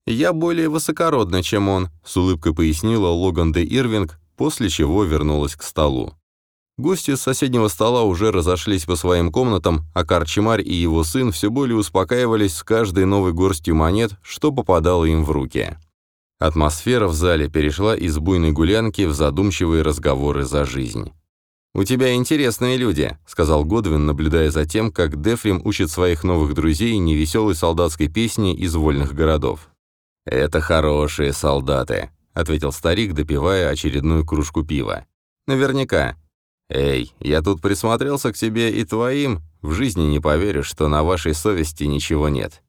[SPEAKER 1] «Я более высокородна, чем он», — с улыбкой пояснила Логан де Ирвинг, после чего вернулась к столу. Гости с соседнего стола уже разошлись по своим комнатам, а Карчемарь и его сын все более успокаивались с каждой новой горстью монет, что попадало им в руки. Атмосфера в зале перешла из буйной гулянки в задумчивые разговоры за жизнь. «У тебя интересные люди», — сказал Годвин, наблюдая за тем, как Дефрим учит своих новых друзей невеселой солдатской песни из вольных городов.
[SPEAKER 3] «Это хорошие солдаты», — ответил старик, допивая очередную кружку пива.
[SPEAKER 1] «Наверняка.
[SPEAKER 3] «Эй, я тут присмотрелся к тебе и твоим. В жизни не поверишь, что на вашей совести ничего нет».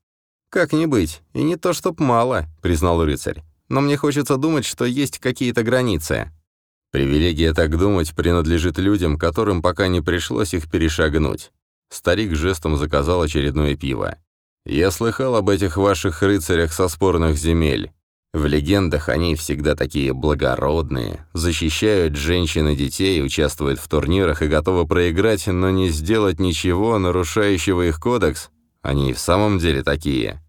[SPEAKER 1] «Как не быть, и не то чтоб мало», — признал рыцарь. «Но мне хочется думать, что есть какие-то границы».
[SPEAKER 3] «Привилегия так думать принадлежит людям, которым пока не пришлось их перешагнуть». Старик жестом заказал очередное пиво. «Я слыхал об этих ваших рыцарях со спорных земель. В легендах они всегда такие благородные, защищают женщин и детей, участвуют в турнирах и готовы проиграть, но не сделать ничего, нарушающего их кодекс. Они и в самом деле такие.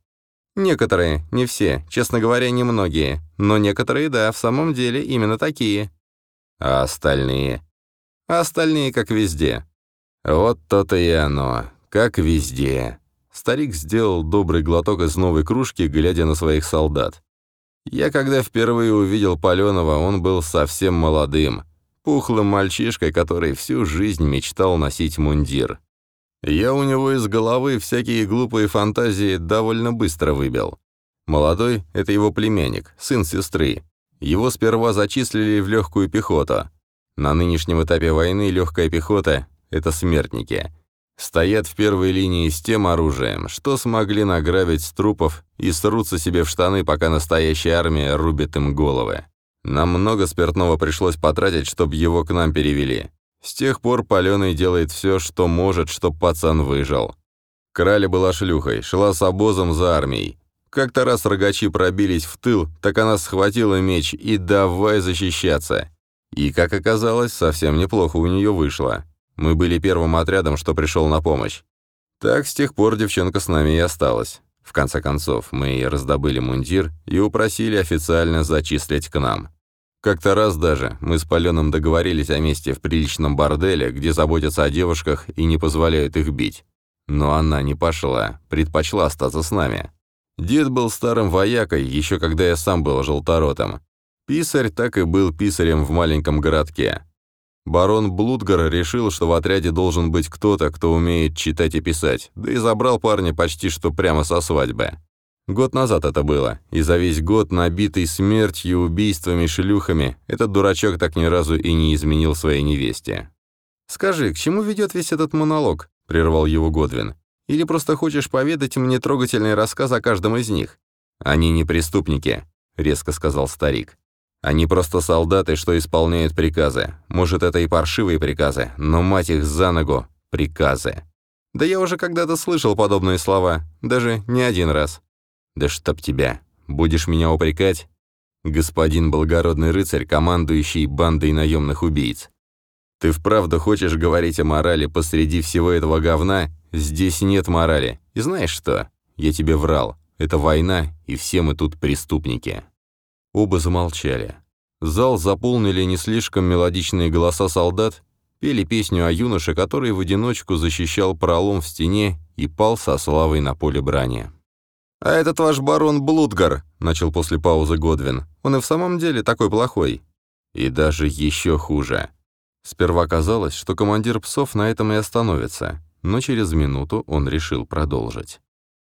[SPEAKER 1] Некоторые, не все, честно говоря, немногие, но некоторые, да, в самом деле именно такие.
[SPEAKER 3] А остальные?
[SPEAKER 1] А остальные, как везде.
[SPEAKER 3] Вот то-то и оно, как везде.
[SPEAKER 1] Старик сделал добрый глоток из новой кружки, глядя на своих солдат.
[SPEAKER 3] Я когда впервые увидел Паленова, он был совсем молодым, пухлым мальчишкой, который всю жизнь мечтал носить мундир. Я у него из головы всякие глупые фантазии довольно быстро выбил. Молодой — это его племянник, сын сестры. Его сперва зачислили в легкую пехоту. На нынешнем этапе войны легкая пехота — это смертники. Стоят в первой линии с тем оружием, что смогли награбить с трупов и срутся себе в штаны, пока настоящая армия рубит им головы. Нам много спиртного пришлось потратить, чтобы его к нам перевели. С тех пор Паленый делает все, что может, чтоб пацан выжил. Краля была шлюхой, шла с обозом за армией. Как-то раз рогачи пробились в тыл, так она схватила меч и давай защищаться. И, как оказалось, совсем неплохо у нее вышло. Мы были первым отрядом, что пришел на помощь. Так с тех пор девчонка с нами и осталась. В конце концов, мы ей раздобыли мундир и упросили официально зачислить к нам. Как-то раз даже мы с Паленым договорились о месте в приличном борделе, где заботятся о девушках и не позволяют их бить. Но она не пошла, предпочла остаться с нами. Дед был старым воякой, еще когда я сам был желторотом. Писарь так и был писарем в маленьком городке. Барон Блудгар решил, что в отряде должен быть кто-то, кто умеет читать и писать, да и забрал парня почти что прямо со свадьбы. Год назад это было, и за весь год, набитый смертью, убийствами, шлюхами, этот дурачок так ни разу и не изменил своей невесте.
[SPEAKER 1] «Скажи, к чему ведет весь этот монолог?» — прервал его Годвин. «Или просто хочешь поведать мне трогательный рассказ о каждом из них?»
[SPEAKER 3] «Они не преступники», — резко сказал старик. Они просто солдаты, что исполняют приказы. Может, это и паршивые приказы, но, мать их, за ногу, приказы.
[SPEAKER 1] Да я уже когда-то слышал подобные слова, даже не один раз.
[SPEAKER 3] Да чтоб тебя. Будешь меня упрекать? Господин благородный рыцарь, командующий бандой наемных убийц. Ты вправду хочешь говорить о морали посреди всего этого говна? Здесь нет морали. И знаешь что? Я тебе врал.
[SPEAKER 1] Это война, и все мы тут преступники». Оба замолчали. Зал заполнили не слишком мелодичные голоса солдат, пели песню о юноше, который в одиночку защищал пролом в стене и пал со славой на поле брани. «А этот ваш барон Блудгар», — начал после паузы Годвин, — «он и в самом деле такой плохой». И даже еще хуже. Сперва казалось, что командир псов на этом и остановится, но через минуту он решил продолжить.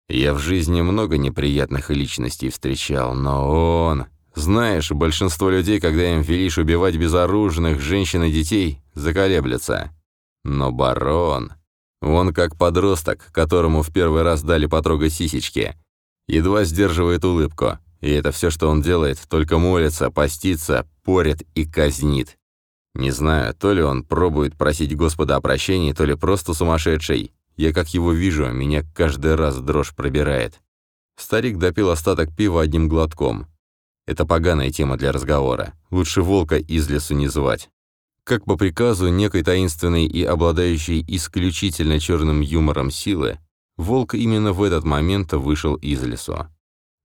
[SPEAKER 1] «Я в жизни много неприятных личностей встречал, но он... Знаешь, большинство людей, когда им велишь убивать безоружных женщин и детей, заколеблются. Но барон... Он как подросток, которому в первый раз дали потрогать сисечки. Едва сдерживает улыбку. И это все, что он делает, только молится, постится, порит и казнит. Не знаю, то ли он пробует просить Господа о прощении, то ли просто сумасшедший. Я как его вижу, меня каждый раз дрожь пробирает. Старик допил остаток пива одним глотком. Это поганая тема для разговора. Лучше волка из лесу не звать. Как по приказу некой таинственной и обладающей исключительно черным юмором силы, волк именно в этот момент вышел из лесу.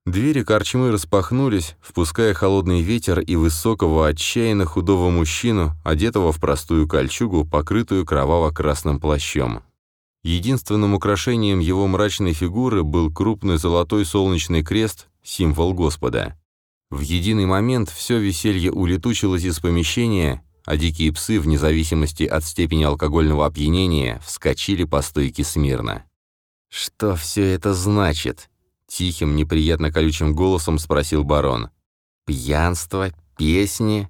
[SPEAKER 1] Двери корчмы распахнулись, впуская холодный ветер и высокого, отчаянно худого мужчину, одетого в простую кольчугу, покрытую кроваво-красным плащом. Единственным украшением его мрачной фигуры был крупный золотой солнечный крест, символ Господа. В единый момент все веселье улетучилось из помещения, а дикие псы, вне зависимости от степени алкогольного опьянения, вскочили по стойке смирно. «Что все это значит?» — тихим, неприятно колючим голосом спросил барон. «Пьянство? Песни?»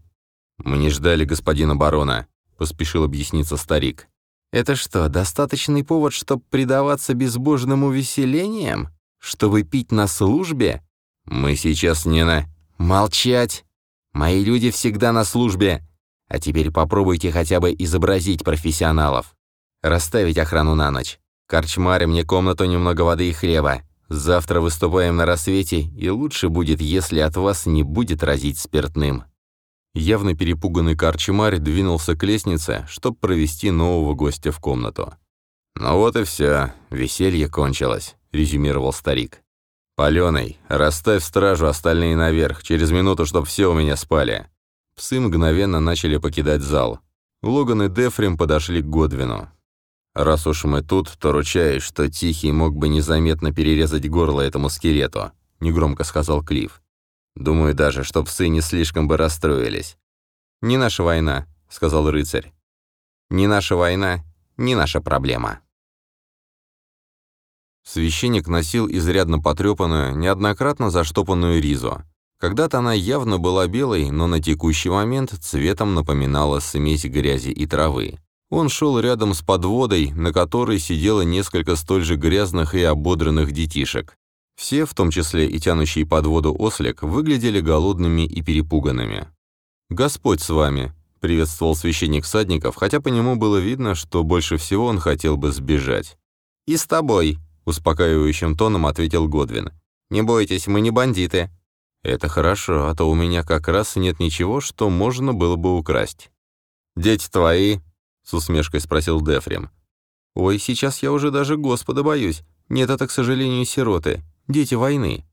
[SPEAKER 1] «Мы не ждали господина барона», — поспешил объясниться старик. «Это что, достаточный повод, чтобы предаваться безбожным увеселениям? Чтобы пить на службе? Мы сейчас не на...» «Молчать! Мои люди всегда на службе. А теперь попробуйте хотя бы изобразить профессионалов. Расставить охрану на ночь. Корчмаре мне комнату, немного воды и хлеба. Завтра выступаем на рассвете, и лучше будет, если от вас не будет разить спиртным». Явно перепуганный Карчмарь двинулся к лестнице, чтобы провести нового гостя в комнату. «Ну вот и все, веселье кончилось», — резюмировал старик. «Палёный, расставь стражу, остальные наверх, через минуту, чтоб все у меня спали». Псы мгновенно начали покидать зал. Логан и Дефрим подошли к Годвину. «Раз уж мы тут, то ручаюсь, что Тихий мог бы незаметно перерезать горло этому скелету», — негромко сказал Клифф. «Думаю даже, что псы не слишком бы расстроились». «Не наша война», — сказал рыцарь. «Не наша война, не наша проблема». Священник носил изрядно потрепанную, неоднократно заштопанную ризу. Когда-то она явно была белой, но на текущий момент цветом напоминала смесь грязи и травы. Он шел рядом с подводой, на которой сидело несколько столь же грязных и ободранных детишек. Все, в том числе и тянущий под воду ослик, выглядели голодными и перепуганными. «Господь с вами», — приветствовал священник садников, хотя по нему было видно, что больше всего он хотел бы сбежать. «И с тобой», — успокаивающим тоном ответил Годвин. «Не бойтесь, мы не бандиты». «Это хорошо, а то у меня как раз нет ничего, что можно было бы украсть». «Дети твои?» — с усмешкой спросил Дефрим. «Ой, сейчас я уже даже Господа боюсь. Нет, это, к сожалению, сироты. Дети войны».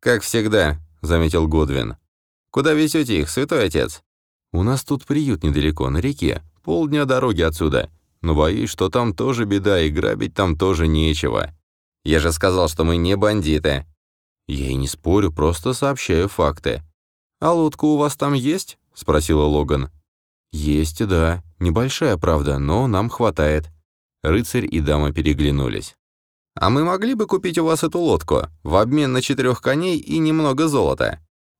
[SPEAKER 1] «Как всегда», — заметил Годвин. «Куда везете их, святой отец?» «У нас тут приют недалеко, на реке. Полдня дороги отсюда. Но боюсь, что там тоже беда, и грабить там тоже нечего. Я же сказал, что мы не бандиты». «Я и не спорю, просто сообщаю факты». «А лодка у вас там есть?» — спросила Логан. «Есть, да. Небольшая, правда, но нам хватает». Рыцарь и дама переглянулись. «А мы могли бы купить у вас эту лодку в обмен на четырех коней и немного золота?»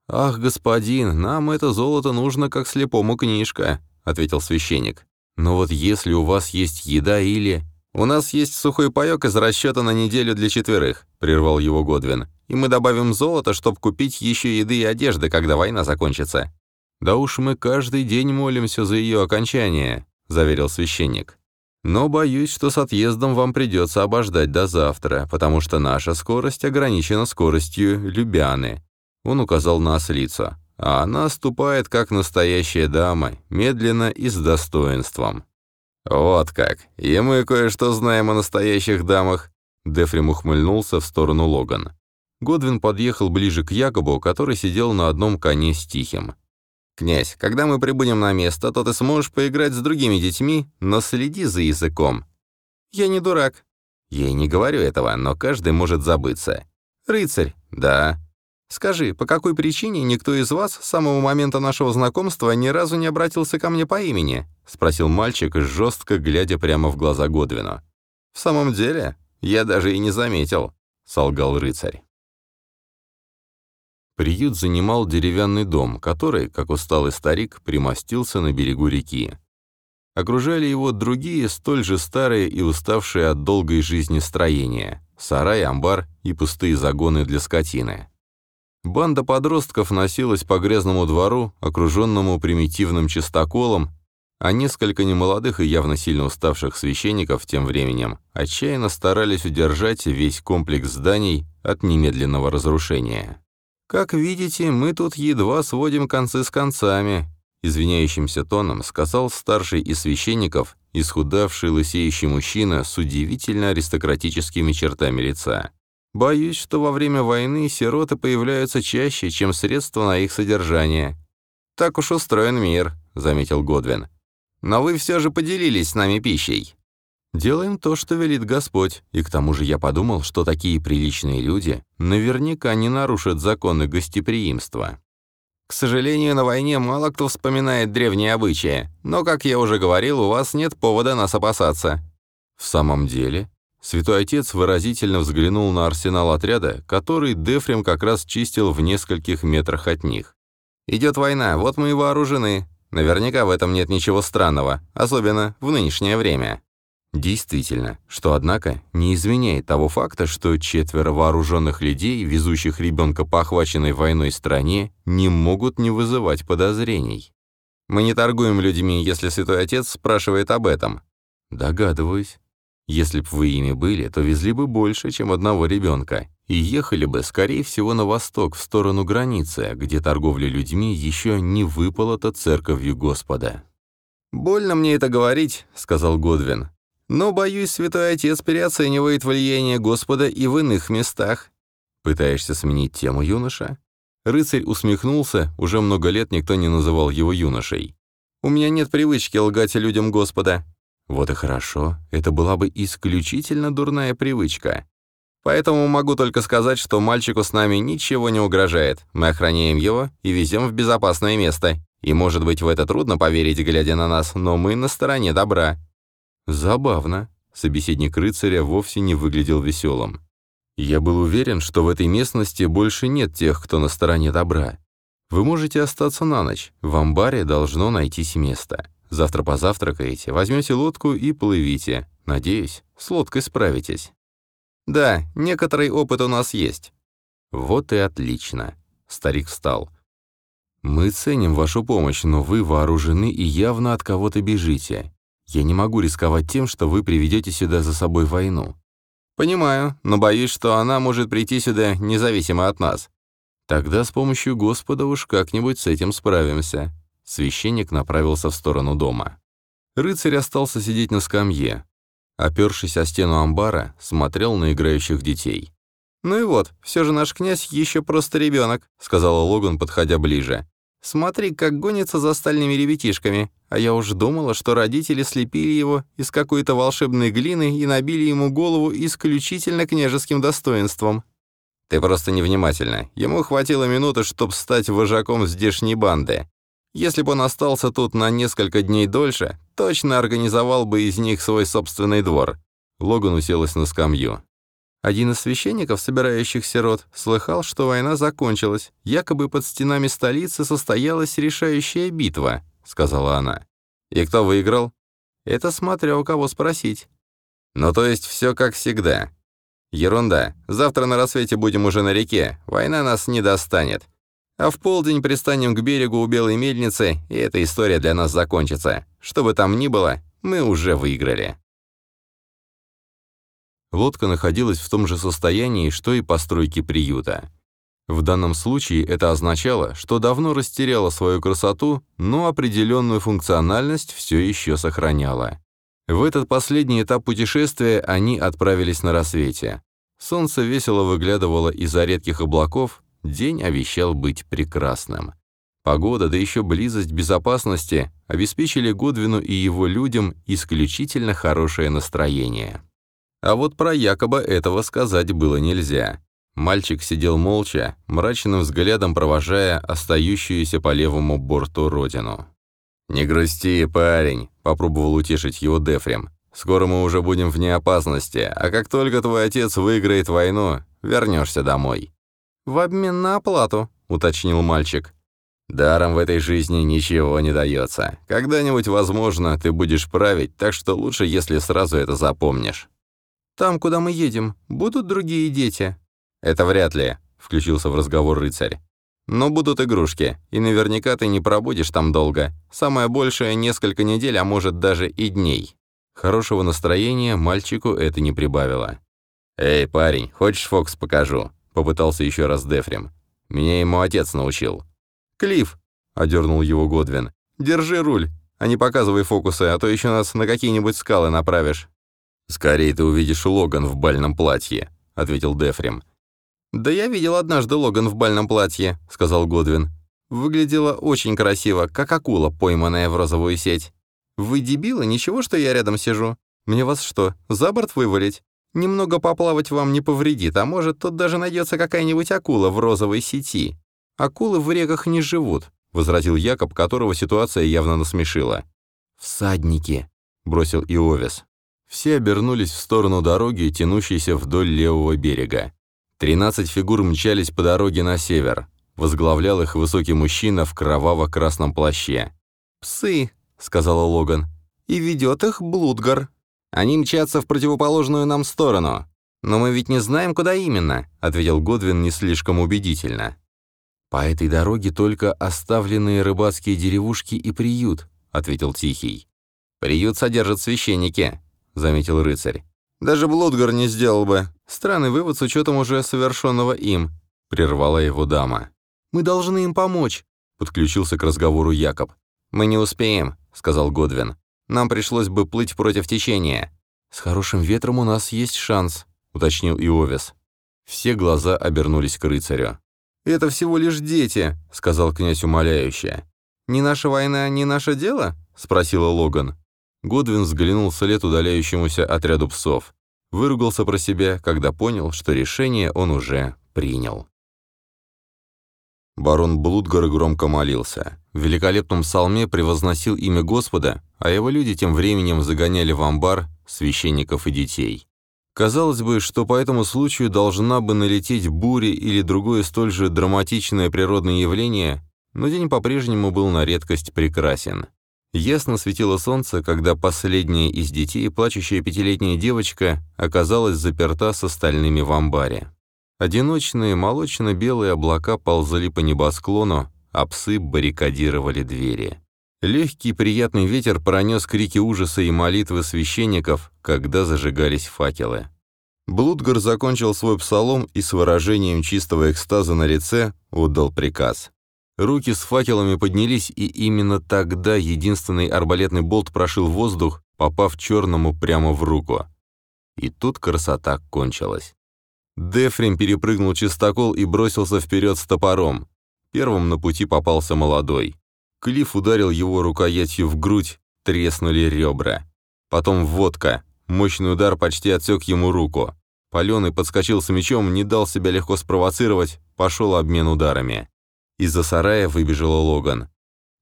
[SPEAKER 1] «Ах, господин, нам это золото нужно как слепому книжка», — ответил священник. «Но вот если у вас есть еда или...» «У нас есть сухой паёк из расчета на неделю для четверых», — прервал его Годвин. «И мы добавим золото, чтобы купить еще еды и одежды, когда война закончится». «Да уж мы каждый день молимся за ее окончание», — заверил священник. «Но боюсь, что с отъездом вам придется обождать до завтра, потому что наша скорость ограничена скоростью Любяны». Он указал на ослицу. «А она ступает, как настоящая дама, медленно и с достоинством». «Вот как. И мы кое-что знаем о настоящих дамах». Дефрим ухмыльнулся в сторону Логан. Годвин подъехал ближе к Якобу, который сидел на одном коне с Тихим. «Князь, когда мы прибудем на место, то ты сможешь поиграть с другими детьми, но следи за языком». «Я не дурак». «Я и не говорю этого, но каждый может забыться». «Рыцарь». «Да». «Скажи, по какой причине никто из вас с самого момента нашего знакомства ни разу не обратился ко мне по имени?» — спросил мальчик, жестко глядя прямо в глаза Годвину. «В самом деле, я даже и не заметил», — солгал рыцарь. Приют занимал деревянный дом, который, как усталый старик, примостился на берегу реки. Окружали его другие, столь же старые и уставшие от долгой жизни строения — сарай, амбар и пустые загоны для скотины. Банда подростков носилась по грязному двору, окруженному примитивным чистоколом, а несколько немолодых и явно сильно уставших священников тем временем отчаянно старались удержать весь комплекс зданий от немедленного разрушения. «Как видите, мы тут едва сводим концы с концами», извиняющимся тоном сказал старший из священников, исхудавший лысеющий мужчина с удивительно аристократическими чертами лица. Боюсь, что во время войны сироты появляются чаще, чем средства на их содержание. Так уж устроен мир, заметил Годвин. Но вы все же поделились с нами пищей. Делаем то, что велит Господь, и к тому же я подумал, что такие приличные люди наверняка не нарушат законы гостеприимства. К сожалению, на войне мало кто вспоминает древние обычаи, но, как я уже говорил, у вас нет повода нас опасаться. В самом деле, Святой Отец выразительно взглянул на арсенал отряда, который Дефрем как раз чистил в нескольких метрах от них. «Идет война, вот мы и вооружены. Наверняка в этом нет ничего странного, особенно в нынешнее время». Действительно, что, однако, не изменяет того факта, что четверо вооруженных людей, везущих ребенка по охваченной войной стране, не могут не вызывать подозрений. Мы не торгуем людьми, если Святой Отец спрашивает об этом. Догадываюсь. Если б вы ими были, то везли бы больше, чем одного ребенка, и ехали бы, скорее всего, на восток, в сторону границы, где торговля людьми еще не выпала-то церковью Господа. «Больно мне это говорить», — сказал Годвин. «Но, боюсь, Святой Отец переоценивает влияние Господа и в иных местах». «Пытаешься сменить тему, юноша?» Рыцарь усмехнулся, уже много лет никто не называл его юношей. «У меня нет привычки лгать людям Господа. Вот и хорошо, это была бы исключительно дурная привычка. Поэтому могу только сказать, что мальчику с нами ничего не угрожает. Мы охраняем его и везем в безопасное место. И, может быть, в это трудно поверить, глядя на нас, но мы на стороне добра». «Забавно». Собеседник рыцаря вовсе не выглядел веселым. «Я был уверен, что в этой местности больше нет тех, кто на стороне добра. Вы можете остаться на ночь. В амбаре должно найтись место. Завтра позавтракаете, возьмете лодку и плывите. Надеюсь, с лодкой справитесь». «Да, некоторый опыт у нас есть». «Вот и отлично». Старик встал. «Мы ценим вашу помощь, но вы вооружены и явно от кого-то бежите. Я не могу рисковать тем, что вы приведете сюда за собой войну». «Понимаю, но боюсь, что она может прийти сюда независимо от нас». «Тогда с помощью Господа уж как-нибудь с этим справимся. Священник направился в сторону дома. Рыцарь остался сидеть на скамье. Опершись о стену амбара, смотрел на играющих детей. «Ну и вот, все же наш князь еще просто ребенок», — сказала Логан, подходя ближе. «Смотри, как гонится за стальными ребятишками. А я уж думала, что родители слепили его из какой-то волшебной глины и набили ему голову исключительно княжеским достоинством». «Ты просто невнимательна. Ему хватило минуты, чтобы стать вожаком здешней банды. Если бы он остался тут на несколько дней дольше, точно организовал бы из них свой собственный двор. Логан уселась на скамью. Один из священников, собирающих сирот, слыхал, что война закончилась. Якобы под стенами столицы состоялась решающая битва, сказала она. И кто выиграл? Это смотря у кого спросить. Ну, то есть все как всегда. Ерунда. Завтра на рассвете будем уже на реке. Война нас не достанет. А в полдень пристанем к берегу у Белой мельницы, и эта история для нас закончится. Что бы там ни было, мы уже выиграли. Лодка находилась в том же состоянии, что и постройки приюта. В данном случае это означало, что давно растеряла свою красоту, но определенную функциональность все еще сохраняла. В этот последний этап путешествия они отправились на рассвете. Солнце весело выглядывало из-за редких облаков, день обещал быть прекрасным. Погода, да еще близость безопасности обеспечили Годвину и его людям исключительно хорошее настроение. А вот про якобы этого сказать было нельзя. Мальчик сидел молча, мрачным взглядом провожая остающуюся по левому борту родину. «Не грусти, парень», — попробовал утешить его Дефрем. «Скоро мы уже будем вне опасности, а как только твой отец выиграет войну, вернешься домой». «В обмен на оплату», — уточнил мальчик. Даром в этой жизни ничего не дается. Когда-нибудь, возможно, ты будешь править, так что лучше, если сразу это запомнишь. Там, куда мы едем, будут другие дети? Это вряд ли, включился в разговор рыцарь. Но будут игрушки, и наверняка ты не пробудешь там долго. Самое большее — несколько недель, а может даже и дней. Хорошего настроения мальчику это не прибавило. «Эй, парень, хочешь Фокс покажу?» — попытался еще раз Дефрем. «Меня ему отец научил». «Клифф!» — одернул его Годвин. «Держи руль, а не показывай фокусы, а то еще нас на какие-нибудь скалы направишь».
[SPEAKER 2] «Скорее ты увидишь Логан в бальном платье», — ответил Дефрим.
[SPEAKER 1] «Да я видел однажды Логан в бальном платье», — сказал Годвин. «Выглядела очень красиво, как акула, пойманная в розовую сеть. Вы дебилы, ничего, что я рядом сижу? Мне вас что, за борт вывалить? Немного поплавать вам не повредит, а может, тут даже найдется какая-нибудь акула в розовой сети. «Акулы в реках не живут», — возразил Якоб, которого ситуация явно насмешила. «Всадники», — бросил Иовис. Все обернулись в сторону дороги, тянущейся вдоль левого берега. Тринадцать фигур мчались по дороге на север. Возглавлял их высокий мужчина в кроваво-красном плаще. «Псы», — сказала Логан, — «и ведет их Блудгар. Они мчатся в противоположную нам сторону. Но мы ведь не знаем, куда именно», — ответил Годвин не слишком убедительно. «По этой дороге только оставленные рыбацкие деревушки и приют», — ответил Тихий. «Приют содержат священники», — заметил рыцарь. «Даже Блудгар не сделал бы. Странный вывод с учетом уже совершенного им», — прервала его дама. «Мы должны им помочь», — подключился к разговору Якоб. «Мы не успеем», — сказал Годвин. «Нам пришлось бы плыть против течения». «С хорошим ветром у нас есть шанс», — уточнил Иовис. Все глаза обернулись к рыцарю. «Это всего лишь дети», — сказал князь умоляюще. «Не наша война, не наше дело?» — спросила Логан. Годвин взглянул вслед удаляющемуся отряду псов. Выругался про себя, когда понял, что решение он уже принял. Барон Блудгар громко молился. В великолепном псалме превозносил имя Господа, а его люди тем временем загоняли в амбар священников и детей. Казалось бы, что по этому случаю должна бы налететь буря или другое столь же драматичное природное явление, но день по-прежнему был на редкость прекрасен. Ясно светило солнце, когда последняя из детей, плачущая пятилетняя девочка, оказалась заперта с остальными в амбаре. Одиночные молочно-белые облака ползали по небосклону, а псы баррикадировали двери. Легкий приятный ветер пронес крики ужаса и молитвы священников, когда зажигались факелы. Блудгар закончил свой псалом и с выражением чистого экстаза на лице отдал приказ. Руки с факелами поднялись, и именно тогда единственный арбалетный болт прошил воздух, попав черному прямо в руку. И тут красота кончилась. Дефрим перепрыгнул чистокол и бросился вперед с топором. Первым на пути попался молодой. Клифф ударил его рукоятью в грудь, треснули ребра. Потом водка. Мощный удар почти отсек ему руку. Паленый подскочил с мечом, не дал себя легко спровоцировать, пошел обмен ударами. Из-за сарая выбежала Логан.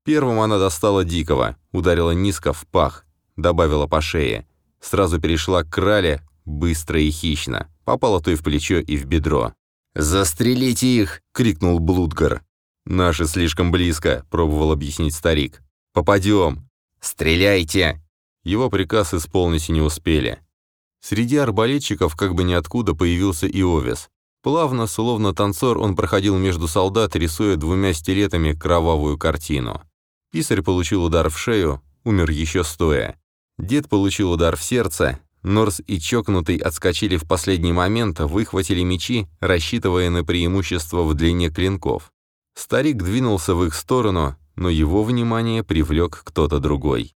[SPEAKER 1] Первым она достала Дикого, ударила низко в пах, добавила по шее. Сразу перешла к крале, быстро и хищно. Попала то и в плечо, и в бедро. «Застрелите их!» — крикнул Блудгар. «Наши слишком близко», — пробовал объяснить старик. «Попадем!» «Стреляйте!» Его приказ исполнить не успели. Среди арбалетчиков как бы ниоткуда появился Иовис. Плавно, словно танцор, он проходил между солдат, рисуя двумя стилетами кровавую картину. Писарь получил удар в шею, умер еще стоя. Дед получил удар в сердце, Норс и Чокнутый отскочили в последний момент, выхватили мечи, рассчитывая на преимущество в длине клинков. Старик двинулся в их сторону, но его внимание привлек кто-то другой.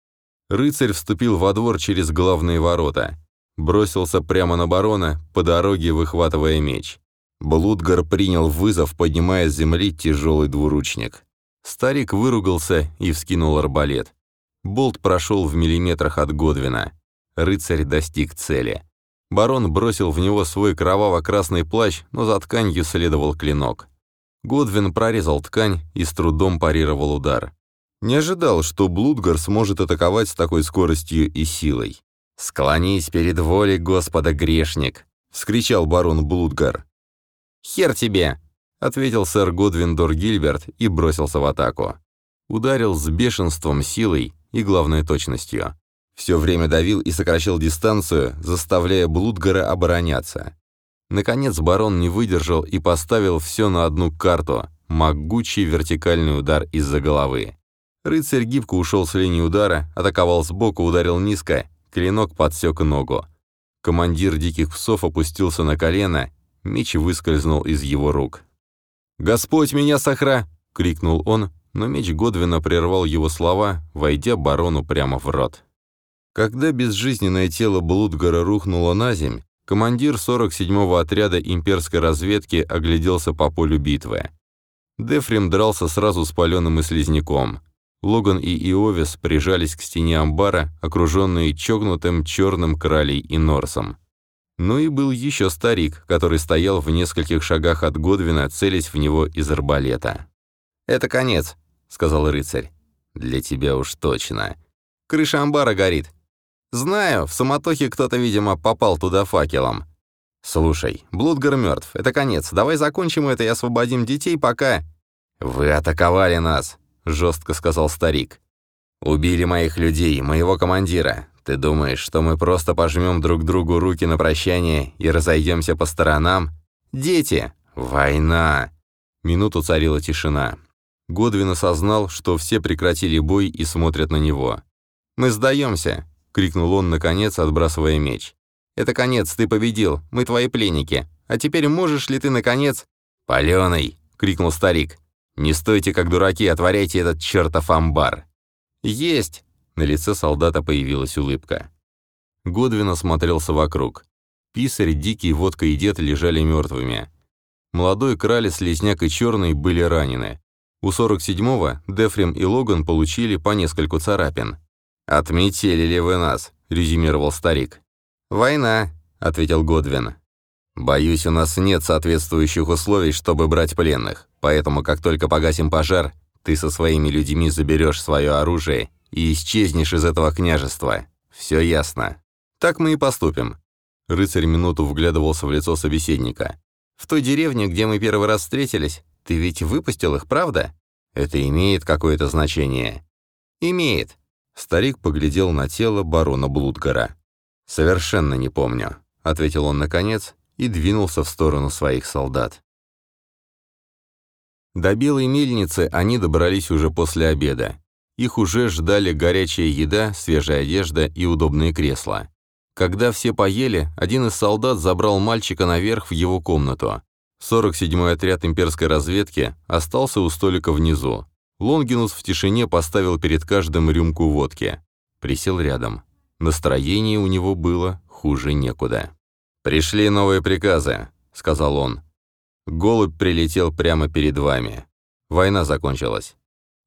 [SPEAKER 1] Рыцарь вступил во двор через главные ворота. Бросился прямо на барона, по дороге выхватывая меч. Блудгар принял вызов, поднимая с земли тяжелый двуручник. Старик выругался и вскинул арбалет. Болт прошел в миллиметрах от Годвина. Рыцарь достиг цели. Барон бросил в него свой кроваво-красный плащ, но за тканью следовал клинок. Годвин прорезал ткань и с трудом парировал удар. Не ожидал, что Блудгар сможет атаковать с такой скоростью и силой. «Склонись перед волей Господа, грешник!» — вскричал барон Блудгар. «Хер тебе!» — ответил сэр Годвин Дор Гильберт и бросился в атаку. Ударил с бешенством, силой и, главной точностью. Все время давил и сокращал дистанцию, заставляя Блудгара обороняться. Наконец барон не выдержал и поставил все на одну карту — могучий вертикальный удар из-за головы. Рыцарь гибко ушел с линии удара, атаковал сбоку, ударил низко, клинок подсек ногу. Командир диких псов опустился на колено, меч выскользнул из его рук. «Господь меня сохра!» — крикнул он, но меч Годвина прервал его слова, войдя барону прямо в рот. Когда безжизненное тело Блудгара рухнуло на земь, командир 47-го отряда имперской разведки огляделся по полю битвы. Дефрим дрался сразу с паленым и слизняком. Логан и Иовис прижались к стене амбара, окруженные чокнутым черным кралей и норсом. Ну и был еще старик, который стоял в нескольких шагах от Годвина, целясь в него из арбалета. «Это конец», — сказал рыцарь. «Для тебя уж точно. Крыша амбара горит. Знаю, в самотохе кто-то, видимо, попал туда факелом. Слушай, Блудгар мертв. Это конец. Давай закончим это и освободим детей, пока...» «Вы атаковали нас», — жестко сказал старик. «Убили моих людей, моего командира. Ты думаешь, что мы просто пожмем друг другу руки на прощание и разойдемся по сторонам? Дети! Война!» Минуту царила тишина. Годвин осознал, что все прекратили бой и смотрят на него. «Мы сдаемся!» — крикнул он, наконец, отбрасывая меч. «Это конец, ты победил, мы твои пленники. А теперь можешь ли ты, наконец...» «Палёный!» — крикнул старик. «Не стойте, как дураки, отворяйте этот чертов амбар!» «Есть!» — на лице солдата появилась улыбка. Годвин осмотрелся вокруг. Писарь, Дикий, Водка и Дед лежали мертвыми. Молодой крали, Слизняк и Черный были ранены. У 47-го Дефрим и Логан получили по нескольку царапин. «Отметили ли вы нас?» — резюмировал старик. «Война», — ответил Годвин. «Боюсь, у нас нет соответствующих условий, чтобы брать пленных, поэтому как только погасим пожар, ты со своими людьми заберешь свое оружие и исчезнешь из этого княжества. Все ясно. Так мы и поступим». Рыцарь минуту вглядывался в лицо собеседника. «В той деревне, где мы первый раз встретились, ты ведь выпустил их, правда? Это имеет какое-то значение?» «Имеет». Старик поглядел на тело барона Блудгара. «Совершенно не помню», — ответил он наконец и двинулся в сторону своих солдат. До Белой мельницы они добрались уже после обеда. Их уже ждали горячая еда, свежая одежда и удобные кресла. Когда все поели, один из солдат забрал мальчика наверх в его комнату. 47-й отряд имперской разведки остался у столика внизу. Лонгинус в тишине поставил перед каждым рюмку водки. Присел рядом. Настроение у него было хуже некуда. «Пришли новые приказы», — сказал он. «Голубь прилетел прямо перед вами. Война закончилась».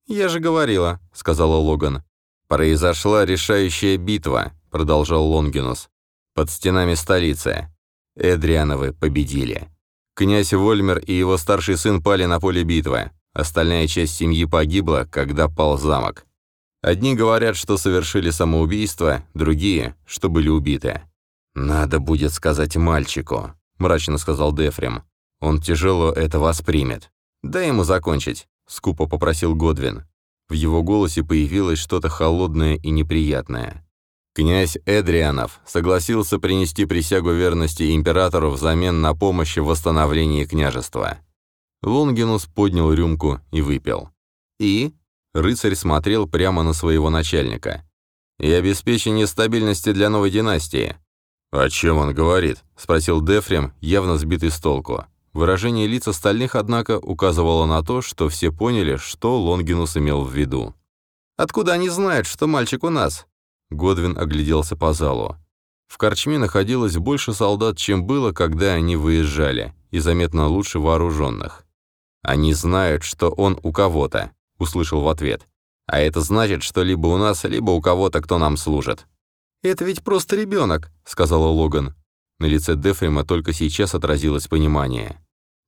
[SPEAKER 1] «Я же говорила», — сказала Логан. «Произошла решающая битва», — продолжал Лонгинус. «Под стенами столицы. Эдриановы победили. Князь Вольмер и его старший сын пали на поле битвы. Остальная часть семьи погибла, когда пал замок. Одни говорят, что совершили самоубийство, другие, что были убиты. «Надо будет сказать мальчику», — мрачно сказал Дефрим. «Он тяжело это воспримет. Дай ему закончить», — скупо попросил Годвин. В его голосе появилось что-то холодное и неприятное. Князь Эдрианов согласился принести присягу верности императору взамен на помощь в восстановлении княжества. Лонгинус поднял рюмку и выпил. «И?» — рыцарь смотрел прямо на своего начальника. «И обеспечение стабильности для новой династии». «О чем он говорит?» — спросил Дефрем, явно сбитый с толку. Выражение лиц остальных, однако, указывало на то, что все поняли, что Лонгинус имел в виду. «Откуда они знают, что мальчик у нас?» Годвин огляделся по залу. В корчме находилось больше солдат, чем было, когда они выезжали, и заметно лучше вооруженных. «Они знают, что он у кого-то», — услышал в ответ. «А это значит, что либо у нас, либо у кого-то, кто нам служит». «Это ведь просто ребенок», — сказала Логан. На лице Дефрима только сейчас отразилось понимание.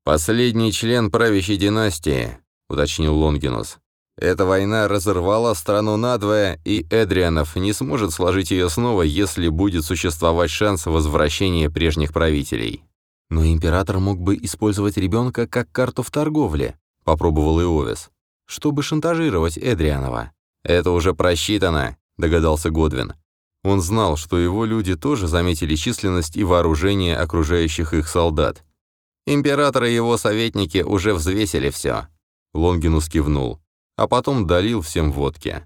[SPEAKER 1] «Последний член правящей династии», — уточнил Лонгинус. «Эта война разорвала страну надвое, и Эдрианов не сможет сложить ее снова, если будет существовать шанс возвращения прежних правителей».
[SPEAKER 3] «Но император мог бы использовать ребенка как карту в торговле», — попробовал Иовис, «чтобы шантажировать Эдрианова».
[SPEAKER 1] «Это уже просчитано», — догадался Годвин. Он знал, что его люди тоже заметили численность и вооружение окружающих их солдат. Император и его советники уже взвесили все. Лонгинус кивнул, а потом долил всем водки.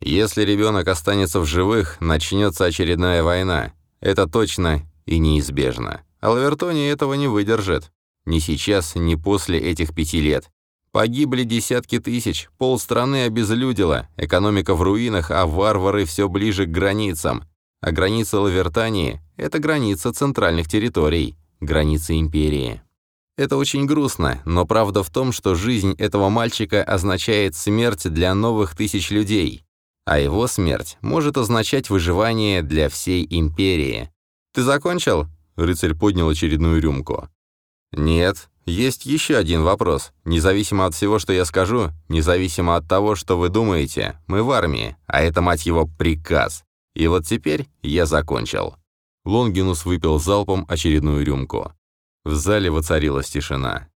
[SPEAKER 1] Если ребенок останется в живых, начнется очередная война. Это точно и неизбежно. А Лавертони этого не выдержит. Ни сейчас, ни после этих пяти лет. Погибли десятки тысяч, полстраны обезлюдило, экономика в руинах, а варвары все ближе к границам. А граница Лавертании — это граница центральных территорий, граница империи. Это очень грустно, но правда в том, что жизнь этого мальчика означает смерть для новых тысяч людей, а его смерть может означать выживание для всей империи. «Ты закончил?» — рыцарь поднял очередную рюмку. «Нет, есть еще один вопрос. Независимо от всего, что я скажу, независимо от того, что вы думаете, мы в армии, а это, мать его, приказ. И вот теперь я закончил». Лонгинус выпил залпом очередную рюмку. В зале воцарилась тишина.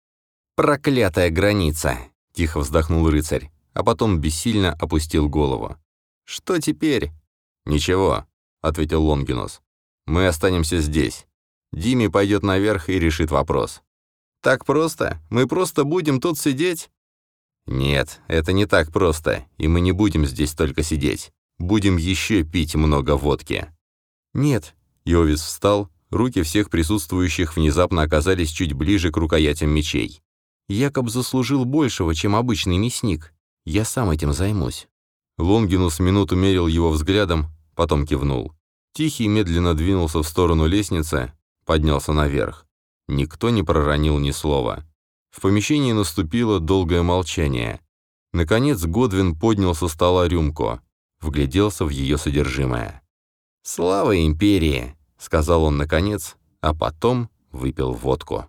[SPEAKER 1] «Проклятая граница!» — тихо вздохнул рыцарь, а потом бессильно опустил голову. «Что теперь?» «Ничего», — ответил Лонгинус. «Мы останемся здесь. Дими пойдет наверх и решит вопрос. Так просто? Мы просто будем тут сидеть?» «Нет, это не так просто, и мы не будем здесь только сидеть. Будем еще пить много водки».
[SPEAKER 3] «Нет».
[SPEAKER 1] Йовис встал, руки всех присутствующих внезапно оказались чуть ближе к рукоятям мечей.
[SPEAKER 3] «Якоб заслужил большего, чем обычный мясник. Я сам этим займусь».
[SPEAKER 1] Лонгинус минуту мерил его взглядом, потом кивнул. Тихий медленно двинулся в сторону лестницы, поднялся наверх. Никто не проронил ни слова. В помещении наступило долгое молчание. Наконец Годвин поднял со стола рюмку, вгляделся в ее содержимое. «Слава империи!» — сказал он наконец, а потом выпил водку.